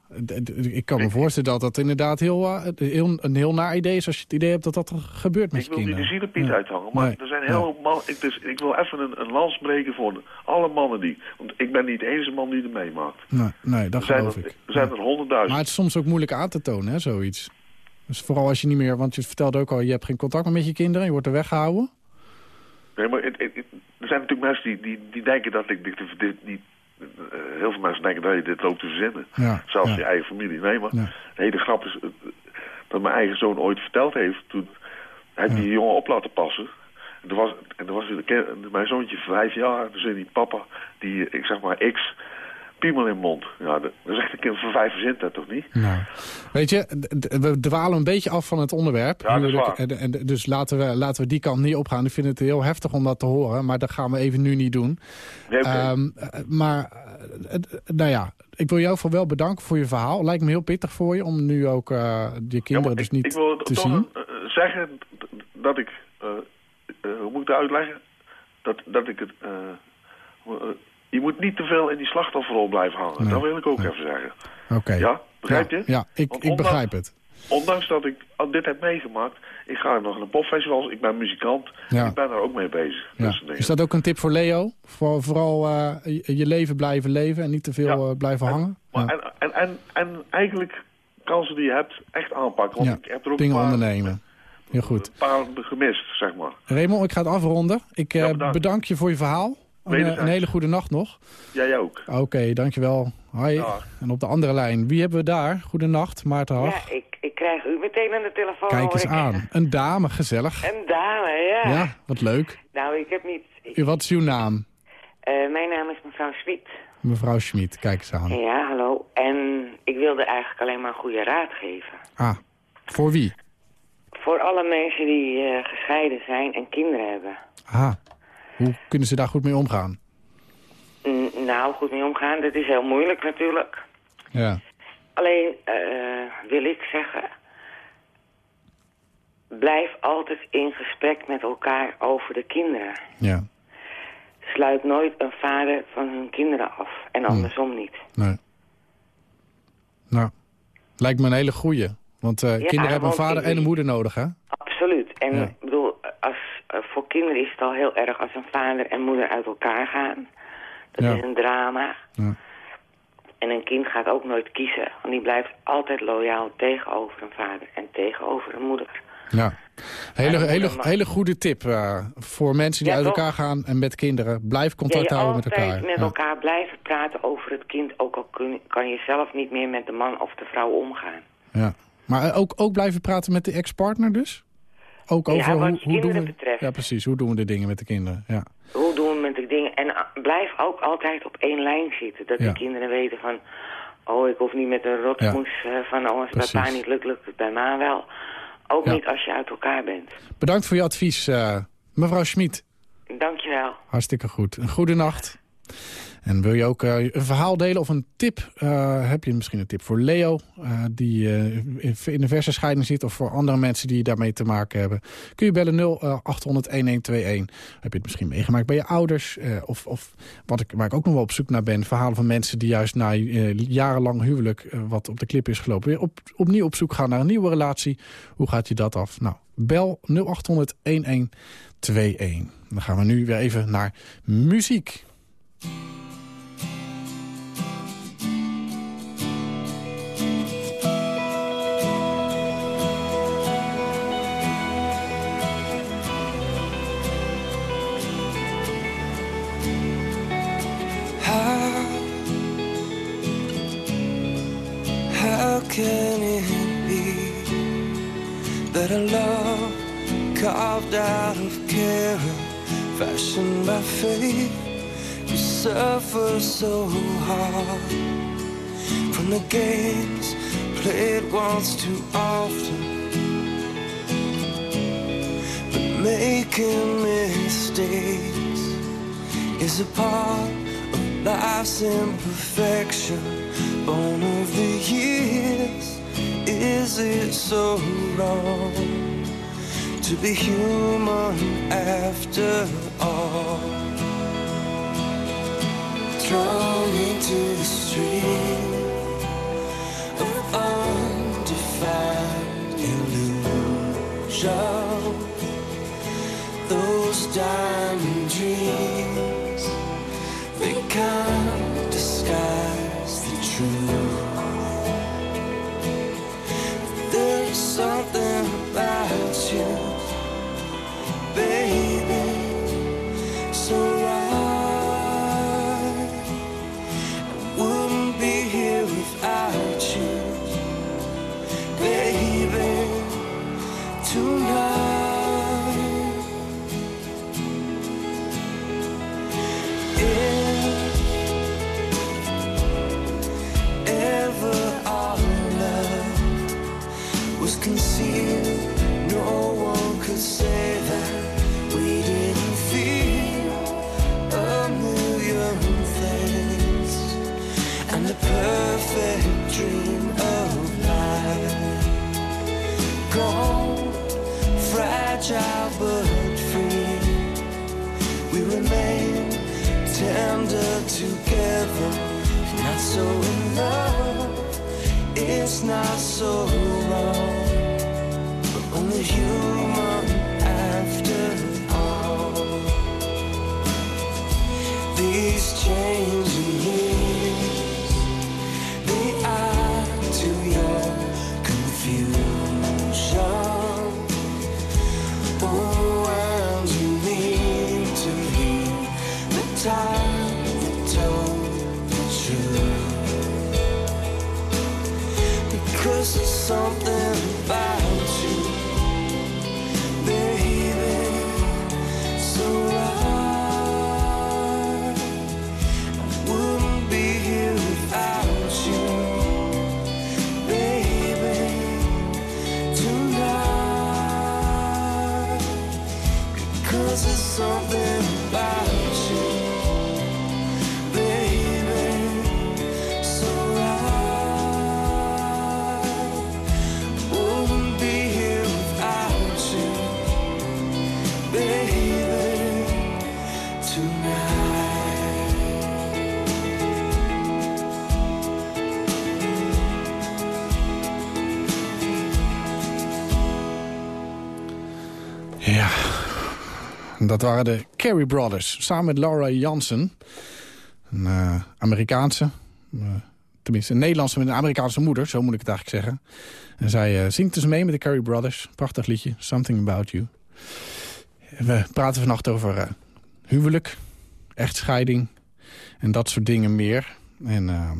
Ik kan me voorstellen dat dat inderdaad heel, eh, heel, een heel naar idee is... als je het idee hebt dat dat er gebeurt met Ik je wil niet de kinderen. zielenpiet Ja. uithangen, maar Nee. er zijn heel man. Ik, dus, ik wil even een, een lans breken voor alle mannen die. Want ik ben niet de enige man die het meemaakt. Nee, nee, dat Er zijn geloof er, ik. er zijn er honderdduizend. Maar het is soms ook moeilijk aan te tonen, hè, zoiets. Dus vooral als je niet meer... Want je vertelde ook al, je hebt geen contact meer met je kinderen. Je wordt er weggehouden. Nee, maar het, er zijn natuurlijk mensen die, die, die denken dat ik dit, dit niet... eh, heel veel mensen denken dat je dit loopt te verzinnen. Ja, Zelfs ja. je eigen familie. Nee, maar Ja. nee, de grap is dat mijn eigen zoon ooit verteld heeft... toen hij die jongen op laten passen. En toen was, en toen was mijn zoontje vijf jaar. Toen zei die papa, die, ik zeg maar, x... Piemel in mond. Ja, dat dat is echt een kind van vijf verzint dat toch niet? Nou, weet je, we dwalen een beetje af van het onderwerp. Ja, dat is. En, dus laten we, laten we die kant niet opgaan. Ik vind het heel heftig om dat te horen, maar dat gaan we even nu niet doen. Nee. Ehm, eh, maar, eh, eh, nou ja, ik wil jou voor wel bedanken voor je verhaal. Lijkt me heel pittig voor je om nu ook je Ja, kinderen dus ik, niet ik wil te toch zien. zeggen dat ik, hoe moet ik het uitleggen? Dat, dat ik het, je moet niet te veel in die slachtofferrol blijven hangen. Nee, Dat wil ik ook nee. even zeggen. Oké. Ja, begrijp je? Ja, ik, ik ondanks- begrijp het. Ondanks dat ik al dit heb meegemaakt, ik ga nog naar popfestivals, ik ben muzikant, Ja. ik ben daar ook mee bezig. Ja. Dat. Is dat ook een tip voor Leo? Voor, vooral eh, je, leven blijven leven en niet te veel eh, blijven hangen? Maar Ja. en, en, en, en eigenlijk kansen die je hebt echt aanpakken. Want ik heb er ook Dingen een paar, ondernemen. Heel goed. een paar gemist, zeg maar. Raymond, ik ga het afronden. Ik eh, bedank je voor je verhaal. Een, Wederzijds. een hele goede nacht nog. Jij ook. Oké, dankjewel. Hoi. Dag. En op de andere lijn, wie hebben we daar? Goedenacht, Maarten Hag. Ja, ik, ik krijg u meteen aan de telefoon. Kijk eens ik. aan. Een dame, gezellig. Een dame, ja. Ja, wat leuk. Nou, ik heb niet... ik- Wat is uw naam? eh, mijn naam is mevrouw Smit. Mevrouw Schmid, kijk eens aan. Ja, hallo. En ik wilde eigenlijk alleen maar een goede raad geven. Ah, voor wie? Voor alle mensen die eh, gescheiden zijn en kinderen hebben. Ah, hoe kunnen ze daar goed mee omgaan? Mm, nou, goed mee omgaan, dat is heel moeilijk natuurlijk. Ja, Alleen eh, wil ik zeggen... Blijf altijd in gesprek met elkaar over de kinderen. ja, Sluit nooit een vader van hun kinderen af. En andersom niet. nee. Nou, lijkt me een hele goeie. Want eh, kinderen hebben een vader en een moeder nodig, hè? Absoluut. En Ja. ik bedoel, als, eh, voor kinderen is het al heel erg als een vader en moeder uit elkaar gaan. Dat Ja. is een drama. Ja. En een kind gaat ook nooit kiezen. Want die blijft altijd loyaal tegenover een vader en tegenover een moeder. Ja. Hele, hele, hele goede tip eh, voor mensen die Ja, uit toch? elkaar gaan en met kinderen. Blijf contact ja, houden met elkaar. met Ja. elkaar blijven praten over het kind. Ook al kun, kan je zelf niet meer met de man of de vrouw omgaan. Ja. Maar eh, ook, ook blijven praten met de ex-partner dus? Ook Ja, over wat hoe, hoe doen kinderen we... betreft. Ja, precies. Hoe doen we de dingen met de kinderen? Ja. Hoe doen we met de dingen? En ah, blijf ook altijd op één lijn zitten. Dat Ja. de kinderen weten van... Oh, ik hoef niet met een rotsmoes eh, van... Oh, als Precies. niet lukt, lukt het bij ma wel. Ook Ja. niet als je uit elkaar bent. Bedankt voor je advies, eh, mevrouw Schmid. Dankjewel. Hartstikke goed. Een goede nacht. En wil je ook eh, een verhaal delen of een tip? eh, heb je misschien een tip voor Leo, eh, die in een verse scheiding zit... of voor andere mensen die daarmee te maken hebben? Kun je bellen 0800-1121. Heb je het misschien meegemaakt bij je ouders? of of wat ik, waar ik ook nog wel op zoek naar ben... verhalen van mensen die juist na jarenlang huwelijk... wat op de klip is gelopen... weer op, opnieuw op zoek gaan naar een nieuwe relatie. Hoe gaat je dat af? Nou, bel 0800-1121. Dan gaan we nu weer even naar muziek. How can it be that a love carved out of care, fashioned by faith, we suffer so hard? From the games played once too often, but making mistakes is a part of life's imperfection, born of the it so wrong to be human after all. Thrown into the stream of undefined illusion. Those diamond dreams, they can't so something dat waren de Carey Brothers. Samen met Laura Jansen. Een eh, Amerikaanse. eh, tenminste, een Nederlandse met een Amerikaanse moeder. Zo moet ik het eigenlijk zeggen. En zij eh, zingt dus mee met de Carey Brothers. Prachtig liedje. Something About You. We praten vannacht over huwelijk. Echtscheiding. En dat soort dingen meer. En eh,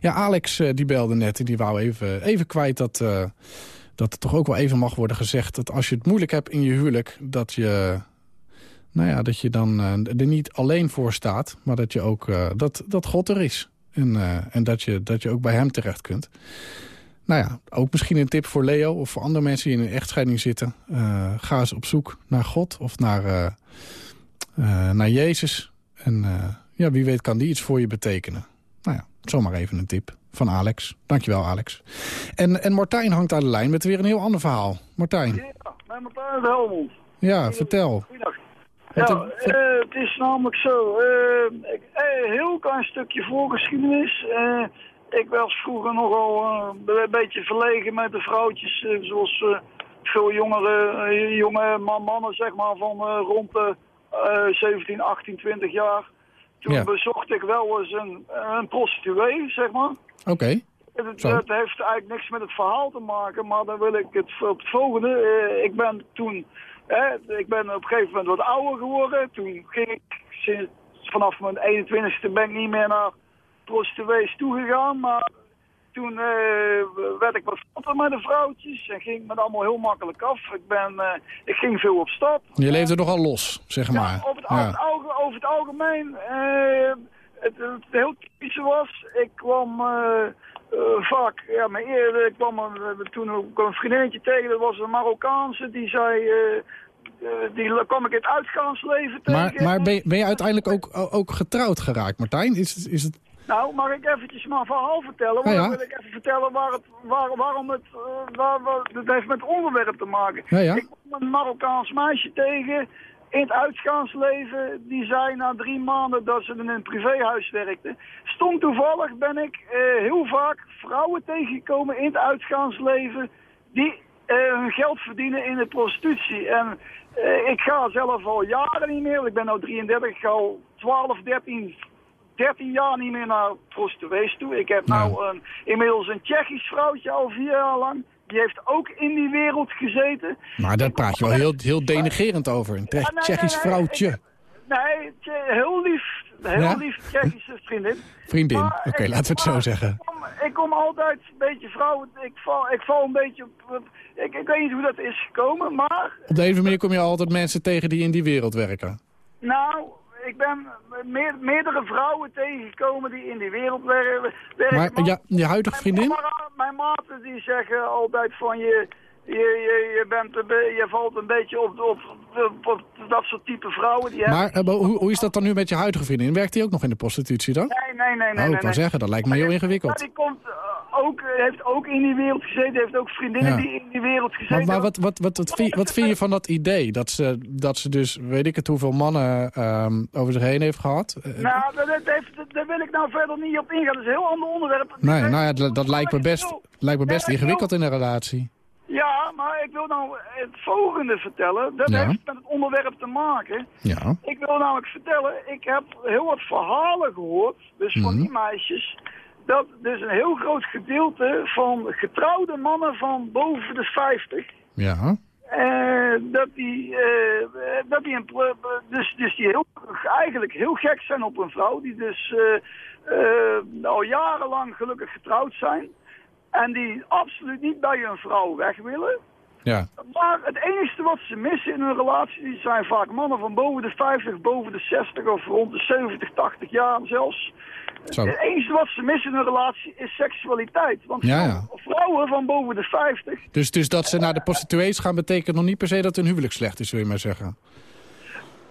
ja, Alex die belde net. En die wou even, even kwijt dat... dat het toch ook wel even mag worden gezegd... dat als je het moeilijk hebt in je huwelijk... dat je, nou ja, dat je dan eh, er niet alleen voor staat... maar dat, je ook, eh, dat, dat God er is. En, eh, en dat, je, dat je ook bij hem terecht kunt. Nou ja, ook misschien een tip voor Leo... of voor andere mensen die in een echtscheiding zitten. Ga eens op zoek naar God of naar, naar Jezus. En ja, wie weet kan die iets voor je betekenen. Nou ja, zomaar even een tip van Alex. Dankjewel, Alex. En, en Martijn hangt aan de lijn met weer een heel ander verhaal. Martijn, Ja, met Martijn de Helmond. ja, vertel. Goeiedag. Wat Ja, een- eh, het is namelijk zo. eh, ik, eh, heel klein stukje voorgeschiedenis. Ik was vroeger nogal een beetje verlegen met de vrouwtjes. zoals veel jongere, jonge man, mannen, zeg maar, van rond de eh, 17, 18, 20 jaar. Toen Ja. bezocht ik wel eens een, een prostituee, zeg maar. Oké. Het, heeft eigenlijk niks met het verhaal te maken, maar dan wil ik het op het volgende. Eh, ik ben toen, hè, ik ben op een gegeven moment wat ouder geworden. Toen ging ik, sinds, vanaf mijn 21ste ben ik niet meer naar prostituees toegegaan, maar toen eh, werd ik wat vatter met de vrouwtjes en ging me allemaal heel makkelijk af. Ik, ben, eh, ik ging veel op stap. Je leefde nogal los, zeg maar. Over het, over het alge- over het algemeen, het, het heel typische was, ik kwam eh, vaak, ja, mijn eerder, ik kwam een- toen ook een vriendinnetje tegen, dat was een Marokkaanse, die zei, eh, die kwam ik in het uitgaansleven tegen. Maar, maar ben, je, ben je uiteindelijk ook, ook getrouwd geraakt, Martijn? Is, het- is het... Nou, mag ik eventjes mijn verhaal vertellen? Want Ja, ja. dan wil ik even vertellen waar het, waar, waarom het, waar, waar, het heeft met het onderwerp te maken. Ja. Ik kwam een Marokkaans meisje tegen in het uitgaansleven, die zei na drie maanden dat ze in een privéhuis werkte. Stom toevallig ben ik eh, heel vaak vrouwen tegengekomen in het uitgaansleven die eh, hun geld verdienen in de prostitutie. En eh, ik ga zelf al jaren niet meer, ik ben nu 33, ik ga al 12, 13, 13 jaar niet meer naar prostituees toe. Ik heb nou een, inmiddels een Tsjechisch vrouwtje al vier jaar lang. Die heeft ook in die wereld gezeten. Maar daar praat je wel heel, heel denigerend over. Een Ja, nee, Tsjechisch nee, nee, vrouwtje. Nee, heel lief. Heel Ja? lief Tsjechische vriendin. Vriendin. Oké, laten we het zo maar zeggen. Ik kom, ik kom altijd een beetje vrouwen. Ik val, ik val een beetje op. Ik, ik weet niet hoe dat is gekomen, maar. Op de een manier kom je altijd mensen tegen die in die wereld werken. Nou, ik ben meer, meerdere vrouwen tegengekomen die in die wereld wer- werken. Maar ja, je huidige vriendin? Mijn maten die zeggen altijd van je. Je, je, je, bent je valt een beetje op, op, op, op dat soort type vrouwen. Die Maar hebben... eh, hoe, hoe is dat dan nu met je huidige vriendin? Werkt die ook nog in de prostitutie dan? Nee, nee, nee. nee, oh, nee, ik nee. zeggen, dat lijkt me heel Ja, ingewikkeld. die komt eh, ook, heeft ook in die wereld gezeten. Heeft ook vriendinnen Ja. die in die wereld gezeten Maar, maar wat, wat, wat, wat, vind, wat vind je van dat idee? Dat ze, dat ze dus, weet ik het, hoeveel mannen ehm, over zich heen heeft gehad? Eh, Nou, dat, dat heeft, daar wil ik nou verder niet op ingaan. Dat is een heel ander onderwerp. nee, nou ja, dat, dat lijkt me best, lijkt me best ingewikkeld in een relatie. Ja, maar ik wil nou het volgende vertellen. Dat Ja. heeft met het onderwerp te maken. Ja. Ik wil namelijk vertellen, ik heb heel wat verhalen gehoord, dus van Mhm. die meisjes, dat dus een heel groot gedeelte van getrouwde mannen van boven de 50, Ja. eh, dat die, eh, dat die een, dus, dus die heel, eigenlijk heel gek zijn op een vrouw, die dus eh, al jarenlang gelukkig getrouwd zijn. En die absoluut niet bij hun vrouw weg willen. Ja. Maar het enige wat ze missen in hun relatie, die zijn vaak mannen van boven de 50, boven de 60 of rond de 70, 80 jaar zelfs. Zo. Het enige wat ze missen in hun relatie is seksualiteit. Want Ja, ja. vrouwen van boven de 50, Dus, dus dat ze naar de prostituees gaan betekent nog niet per se dat hun huwelijk slecht is, wil je maar zeggen.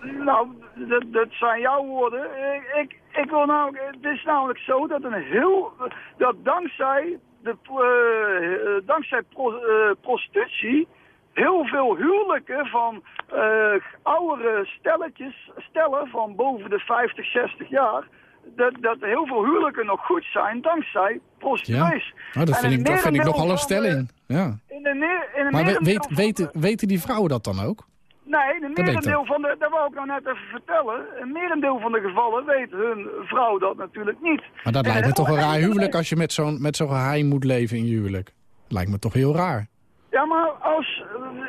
nou, dat, dat zijn jouw woorden. Ik, ik, ik wil nou, het is namelijk zo dat een heel, dat dankzij, de, eh, eh, dankzij pro, eh, prostitutie heel veel huwelijken van eh oudere stelletjes, stellen van boven de 50, 60 jaar, dat, dat heel veel huwelijken nog goed zijn dankzij Ja. prostituees. Nou, dat vind ik, dat vind ik nogal een stelling. Ja. In de neer, in Maar we- weet, weten, weten die vrouwen dat dan ook? Nee, ik merendeel van de, dat wou ik nou net even vertellen. Een merendeel van de gevallen weet hun vrouw dat natuurlijk niet. Maar dat En lijkt me toch een raar huwelijk als je met zo'n met zo'n geheim moet leven in je huwelijk. Lijkt me toch heel raar. Ja, maar als,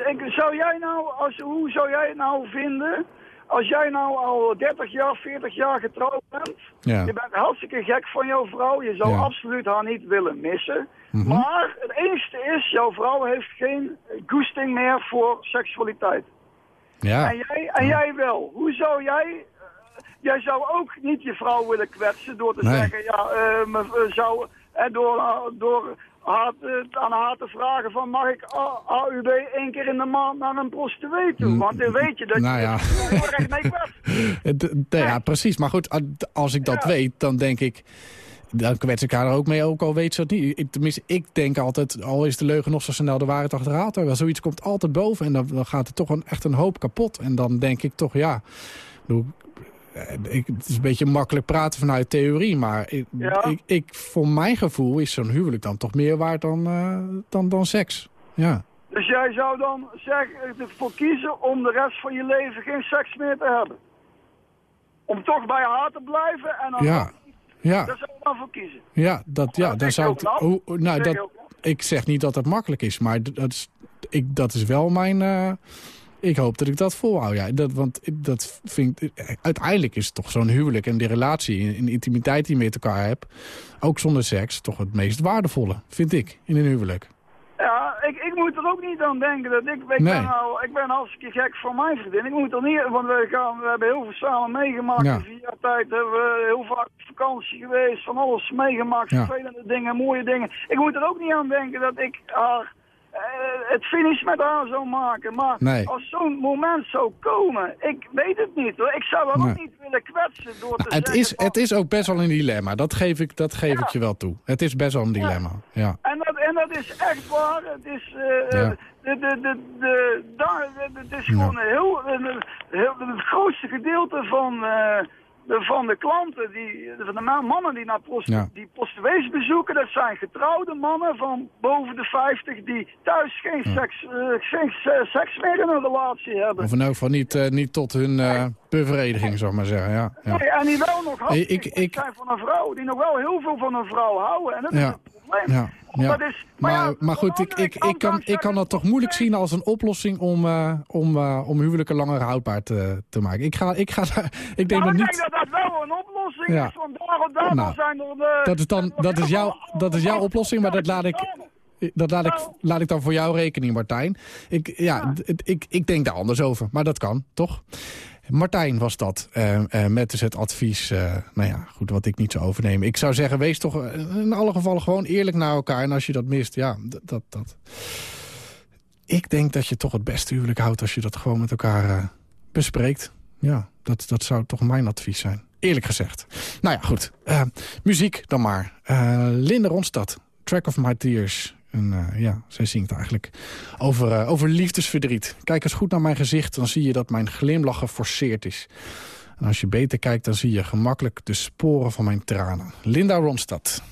ik, zou jij nou, als, hoe zou jij het nou vinden als jij nou al 30 jaar, 40 jaar getrouwd bent? Ja. Je bent hartstikke gek van jouw vrouw, je zou Ja. absoluut haar niet willen missen. Mhm. Maar het enige is, jouw vrouw heeft geen goesting meer voor seksualiteit. Ja. En, jij, en jij wel. Hoe zou jij... eh, jij zou ook niet je vrouw willen kwetsen door te Nee. zeggen... Ja, eh, zou, en door, door aan haar te vragen van... Mag ik AUB één keer in de maand naar een prostituee toe? Want dan weet je dat Nou je ja. er heel erg mee *laughs* het- Ja, precies. Maar goed, als ik dat weet, dan denk ik... Dan kwets ik haar er ook mee, ook al weet ze het niet. Ik, tenminste, ik denk altijd, al is de leugen nog zo snel de waarheid achterhaalt. er wel. Zoiets komt altijd boven en dan, dan gaat er toch een, echt een hoop kapot. En dan denk ik toch, ja... ik eh, Ik, het is een beetje makkelijk praten vanuit theorie, maar ik, Ja. ik, ik, voor mijn gevoel is zo'n huwelijk dan toch meer waard dan, eh, dan, dan seks. Ja. Dus jij zou dan zeggen, ervoor kiezen om de rest van je leven geen seks meer te hebben? Om toch bij haar te blijven en dan... Ja. Ja. Daar zou je dan voor kiezen. Ja, dat, ja, denk zou ik ik. wel. oh, nou, Dat dat, ik ik zeg niet dat het makkelijk is, maar dat is, ik, dat is wel mijn. eh, ik hoop dat ik dat volhoud. Ja. Dat, want ik- dat vind, ik- uiteindelijk is toch zo'n huwelijk en die relatie en de intimiteit die je met elkaar hebt, ook zonder seks, toch het meest waardevolle, vind ik, in een huwelijk. Ik, ik moet er ook niet aan denken dat ik, ik, Nee. ben, nou, ik ben hartstikke gek van mijn vriendin. Ik moet er niet, want we, gaan, we hebben heel veel samen meegemaakt. Ja. In vier jaar tijd hebben we heel vaak op vakantie geweest, van alles meegemaakt, Ja. vervelende dingen, mooie dingen. Ik moet er ook niet aan denken dat ik haar, eh, het finish met haar zou maken. Maar Nee. als zo'n moment zou komen, ik weet het niet hoor. Ik zou haar Nee. ook niet willen kwetsen door te Het zeggen is, het is ook best wel een dilemma, dat geef ik, dat geef ik je wel toe. Het is best wel een dilemma. Ja. En en dat is echt waar. Het is, eh, Ja. de, de, de, de, daar, het is gewoon heel, heel, het grootste gedeelte van, eh, de, van de klanten, die, van de ma- mannen die naar prost, Ja. die prostituees bezoeken, dat zijn getrouwde mannen van boven de 50 die thuis geen, seks, eh, geen se- seks meer in een relatie hebben. Of in elk geval niet, eh, niet tot hun eh, bevrediging, zou ik maar zeggen. Ja, ja. Nee, en die wel nog Hey, ik- ik- zijn van een vrouw, die nog wel heel veel van een vrouw houden. En dat Ja. Probleem. Ja, ja. Dat is, Maar, ja, maar goed, ik, ik, ik, kan, ik kan dat toch moeilijk zien als een oplossing om, eh, om, eh, om huwelijken langer houdbaar te, te maken. Ik, ga, ik, ga *laughs* ik denk Nou, dat ik niet... denk dat dat wel een oplossing Ja. is, want daarom, daarom Nou, zijn er... De, Dat is, dan, dat is, jouw, dat is jouw oplossing, maar dat laat ik, dat laat ik, laat ik dan voor jouw rekening, Martijn. Ik, ja, ik, ik denk daar anders over, maar dat kan, toch? Martijn was dat, eh, eh, met dus het advies, eh, nou ja, goed, wat ik niet zou overnemen. Ik zou zeggen, wees toch in alle gevallen gewoon eerlijk naar elkaar. En als je dat mist, ja, dat... dat. Ik denk dat je toch het beste huwelijk houdt als je dat gewoon met elkaar bespreekt. Ja, dat, dat zou toch mijn advies zijn. Eerlijk gezegd. Nou ja, goed. Muziek dan maar. Linde Ronstad, Track of My Tears. En eh, ja, zij zingt eigenlijk over, eh, over liefdesverdriet. Kijk eens goed naar mijn gezicht, dan zie je dat mijn glimlach geforceerd is. En als je beter kijkt, dan zie je gemakkelijk de sporen van mijn tranen. Linda Ronstad.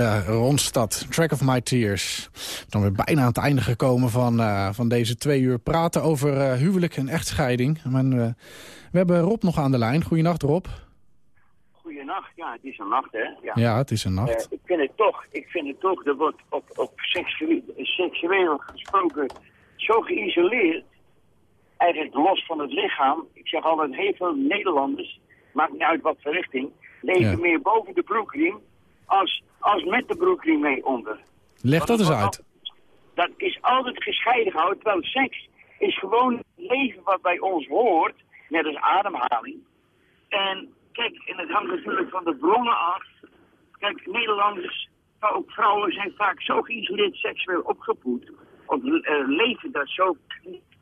Linda Ronstad, Track of My Tears. Dan weer bijna aan het einde gekomen van, eh, van deze twee uur praten over eh, huwelijk en echtscheiding. En, eh, we hebben Rob nog aan de lijn. Goedenacht Rob. Goeienacht, ja, het is een nacht, hè? Ja, Ja, het is een nacht. Ik vind het toch, ik vind het toch, er wordt op, op seksueel, seksueel gesproken zo geïsoleerd. eigenlijk los van het lichaam. Ik zeg altijd, heel veel Nederlanders, maakt niet uit wat voor richting, leven Ja. meer boven de broekriem als, als met de broekriem mee onder. Leg dat eens uit. Dat is altijd gescheiden gehouden, terwijl seks is gewoon het leven wat bij ons hoort, net als ademhaling. En kijk, en het hangt natuurlijk van de bronnen af. Kijk, Nederlanders, ook vrouwen zijn vaak zo geïsoleerd seksueel opgevoed. Of eh, leven daar zo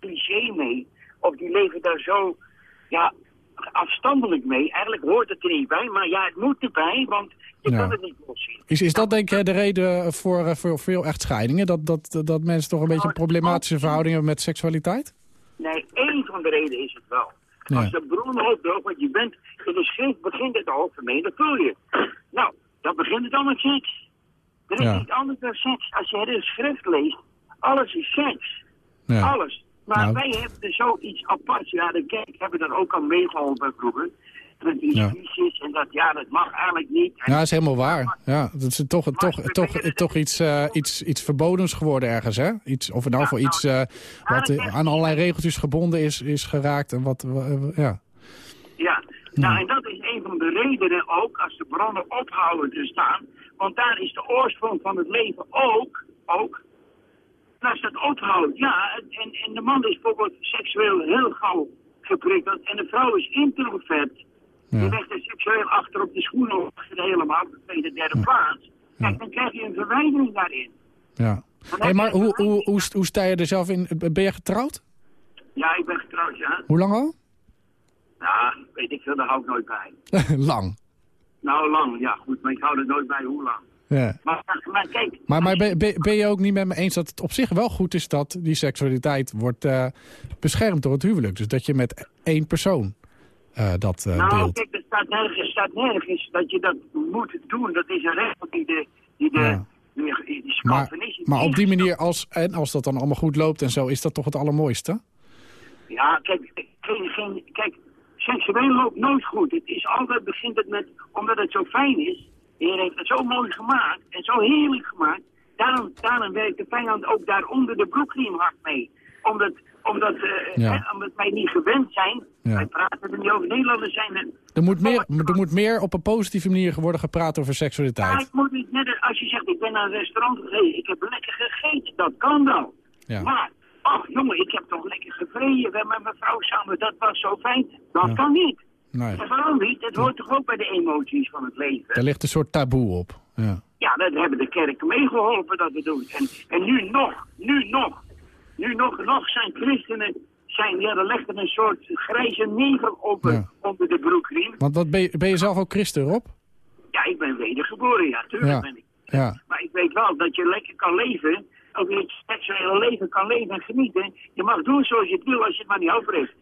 cliché mee. Of die leven daar zo ja, afstandelijk mee. Eigenlijk hoort het er niet bij, maar ja, het moet erbij, want je Ja. kan het niet loszien. Is, is dat denk je de reden voor, eh, voor veel echtscheidingen? Dat, dat, dat mensen toch een beetje een problematische verhouding hebben met seksualiteit? Nee, één van de redenen is het wel. Als de bron opdroogt, want je bent, in de schrift begint het al vermenigvuldigen. *clears throat* Nou, dan begint het al met seks. Er is Ja. niet anders dan seks. Als je de schrift leest, alles is seks. Ja. Alles. Maar Nou. wij hebben er zoiets aparts. Ja, de kerk hebben er ook al meegeholpen vroeger. Die Ja. en dat, ja, dat mag eigenlijk niet. En Ja, dat is helemaal waar. Ja, dat is toch, toch, toch, toch iets, eh, iets, iets verbodens geworden ergens, hè? Iets, of het nou voor iets eh, wat eh, aan allerlei regeltjes gebonden is, is geraakt. En wat, eh, ja. Ja, nou en dat is een van de redenen ook als de bronnen ophouden te staan. Want daar is de oorsprong van het leven ook, ook. Als dat ophoudt, ja, en, en de man is bijvoorbeeld seksueel heel gauw geprikkeld en de vrouw is introvert. Die legt er seksueel achter op de schoenen of helemaal op de tweede, derde plaats. Kijk, dan krijg je een verwijdering daarin. ja. Hey, maar hoe, hoe, hoe, hoe sta je er zelf in? Ben je getrouwd? Ja, ik ben getrouwd, ja. Hoe lang al? Ja, weet ik veel, daar hou ik nooit bij. *laughs* lang. Nou, lang, ja goed, maar ik hou er nooit bij hoe lang. Ja. Maar, maar kijk, Maar, maar ben, ben- ben je ook niet met me eens dat het op zich wel goed is dat die seksualiteit wordt eh, beschermd door het huwelijk? Dus dat je met één persoon eh, dat eh, nou, kijk, er staat nergens, staat nergens dat je dat moet doen. Dat is een regel die de, die de, Ja. die, die, die Maar, maar op die manier, als, en als dat dan allemaal goed loopt en zo, is dat toch het allermooiste? Ja, kijk, geen, geen, kijk, seksueel loopt nooit goed. Het is altijd, begint het met, omdat het zo fijn is. Heer heeft het zo mooi gemaakt en zo heerlijk gemaakt. Daarom, daarom werkt de vijand ook daaronder de broekriem hard mee. Omdat, omdat, eh, Ja. omdat wij niet gewend zijn. Ja. Wij praten er niet over. Nederlanders zijn er Er moet, meer, er moet meer op een positieve manier worden gepraat over Ja, seksualiteit. ik moet niet net als je zegt, ik ben naar een restaurant geweest, ik heb lekker gegeten, dat kan wel. Ja. Maar, ach jongen, ik heb toch lekker gevreden, we hebben met mijn vrouw samen, dat was zo fijn. Dat kan niet. Nee, En waarom niet? Het hoort toch ook bij de emoties van het leven? daar ligt een soort taboe op. Ja. Ja, dat hebben de kerken meegeholpen dat we doen. En, en nu nog, nu nog, nu nog, nog zijn christenen, zijn, ja, er ligt er een soort grijze nevel Ja. onder de broekriem. Want wat ben, je, ben je zelf ook christen, Rob? Ja, ik ben wedergeboren, ja, tuurlijk Ja. ben ik. Ja. Maar ik weet wel dat je lekker kan leven. Ook in het seksuele leven kan leven en genieten. Je mag doen zoals je het wil als je het maar niet overheeft.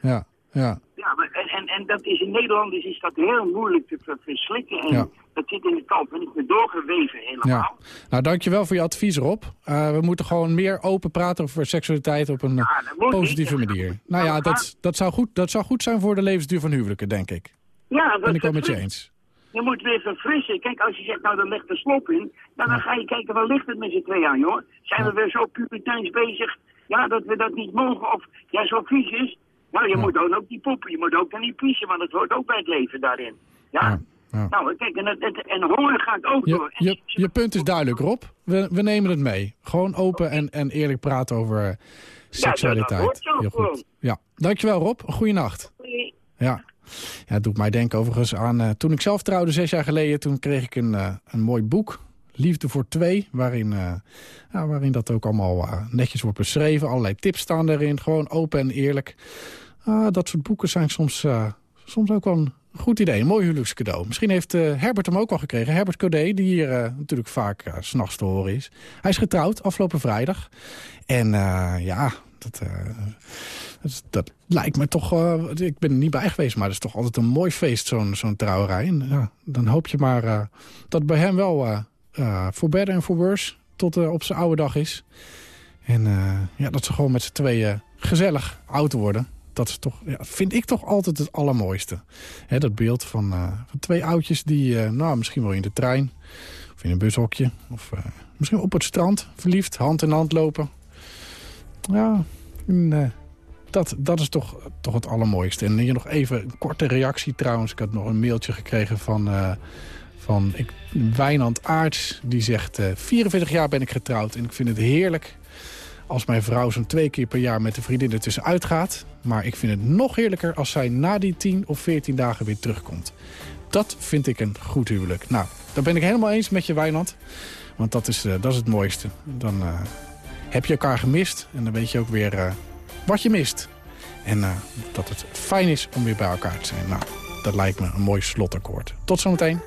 Ja, ja. Ja, maar, en, en, en dat is in Nederland is, is dat heel moeilijk te ver- verslikken. En Ja. dat zit in de kant. En ik ben doorgeweven helemaal. ja. Nou, dankjewel voor je advies, Rob. Eh, we moeten gewoon meer open praten over seksualiteit op een positieve manier. Nou ja, dat, dat, zou goed, dat zou goed zijn voor de levensduur van huwelijken, denk ik. Ja, dat Ben ik wel met je eens. Je moet weer verfrissen. Kijk, als je zegt, nou, dan ligt de slop in. Nou, dan ga je kijken, waar ligt het met z'n tweeën aan, joh? Zijn we weer zo puriteins bezig? Ja, dat we dat niet mogen. Of, ja, zo vies is. Nou, je moet dan ook niet poepen. Je moet ook dan niet piezen, want het hoort ook bij het leven daarin. Ja? ja. Nou, kijk, en, het, het- en horen gaat ook Je, door. En je, je punt is duidelijk, Rob. We, we nemen het mee. Gewoon open en, en eerlijk praten over eh, seksualiteit. hoort zo Heel goed. Ja. Dankjewel, Rob. Een goede nacht. Ja. ja, het doet mij denken overigens aan... eh, toen ik zelf trouwde, zes jaar geleden... toen kreeg ik een, eh, een mooi boek. Liefde voor twee. Waarin, ja, waarin dat ook allemaal netjes wordt beschreven. Allerlei tips staan erin. Gewoon open en eerlijk. Ah, dat soort boeken zijn soms, eh, soms ook wel een goed idee. Een mooi huwelijkscadeau. Misschien heeft eh, Herbert hem ook al gekregen. Herbert Codé, die hier eh, natuurlijk vaak s s'nachts te horen is. Hij is getrouwd afgelopen vrijdag. En ja, dat, dat, dat lijkt me toch... ik ben er niet bij geweest, maar het is toch altijd een mooi feest, zo'n zo'n trouwerij. En, dan hoop je maar dat bij hem wel for better en for worse tot op zijn oude dag is. En ja, dat ze gewoon met z'n tweeën gezellig oud worden. Dat toch, ja, vind ik toch altijd het allermooiste. Dat beeld van, eh, van twee oudjes die, eh, nou, misschien wel in de trein... of in een bushokje, of eh, misschien op het strand, verliefd, hand in hand lopen. Ja, eh, dat, dat is toch, toch het allermooiste. En hier nog even een korte reactie trouwens. Ik had nog een mailtje gekregen van, van Wijnand Aarts. Die zegt, eh 44 jaar ben ik getrouwd en ik vind het heerlijk... als mijn vrouw zo'n twee keer per jaar met de vriendin ertussen uitgaat. Maar ik vind het nog heerlijker als zij na die 10 of 14 dagen weer terugkomt. Dat vind ik een goed huwelijk. Nou, daar ben ik helemaal eens met je, Wijnand. Want dat is, eh, dat is het mooiste. Dan eh, heb je elkaar gemist en dan weet je ook weer eh, wat je mist. En dat het fijn is om weer bij elkaar te zijn. Nou, dat lijkt me een mooi slotakkoord. Tot zometeen.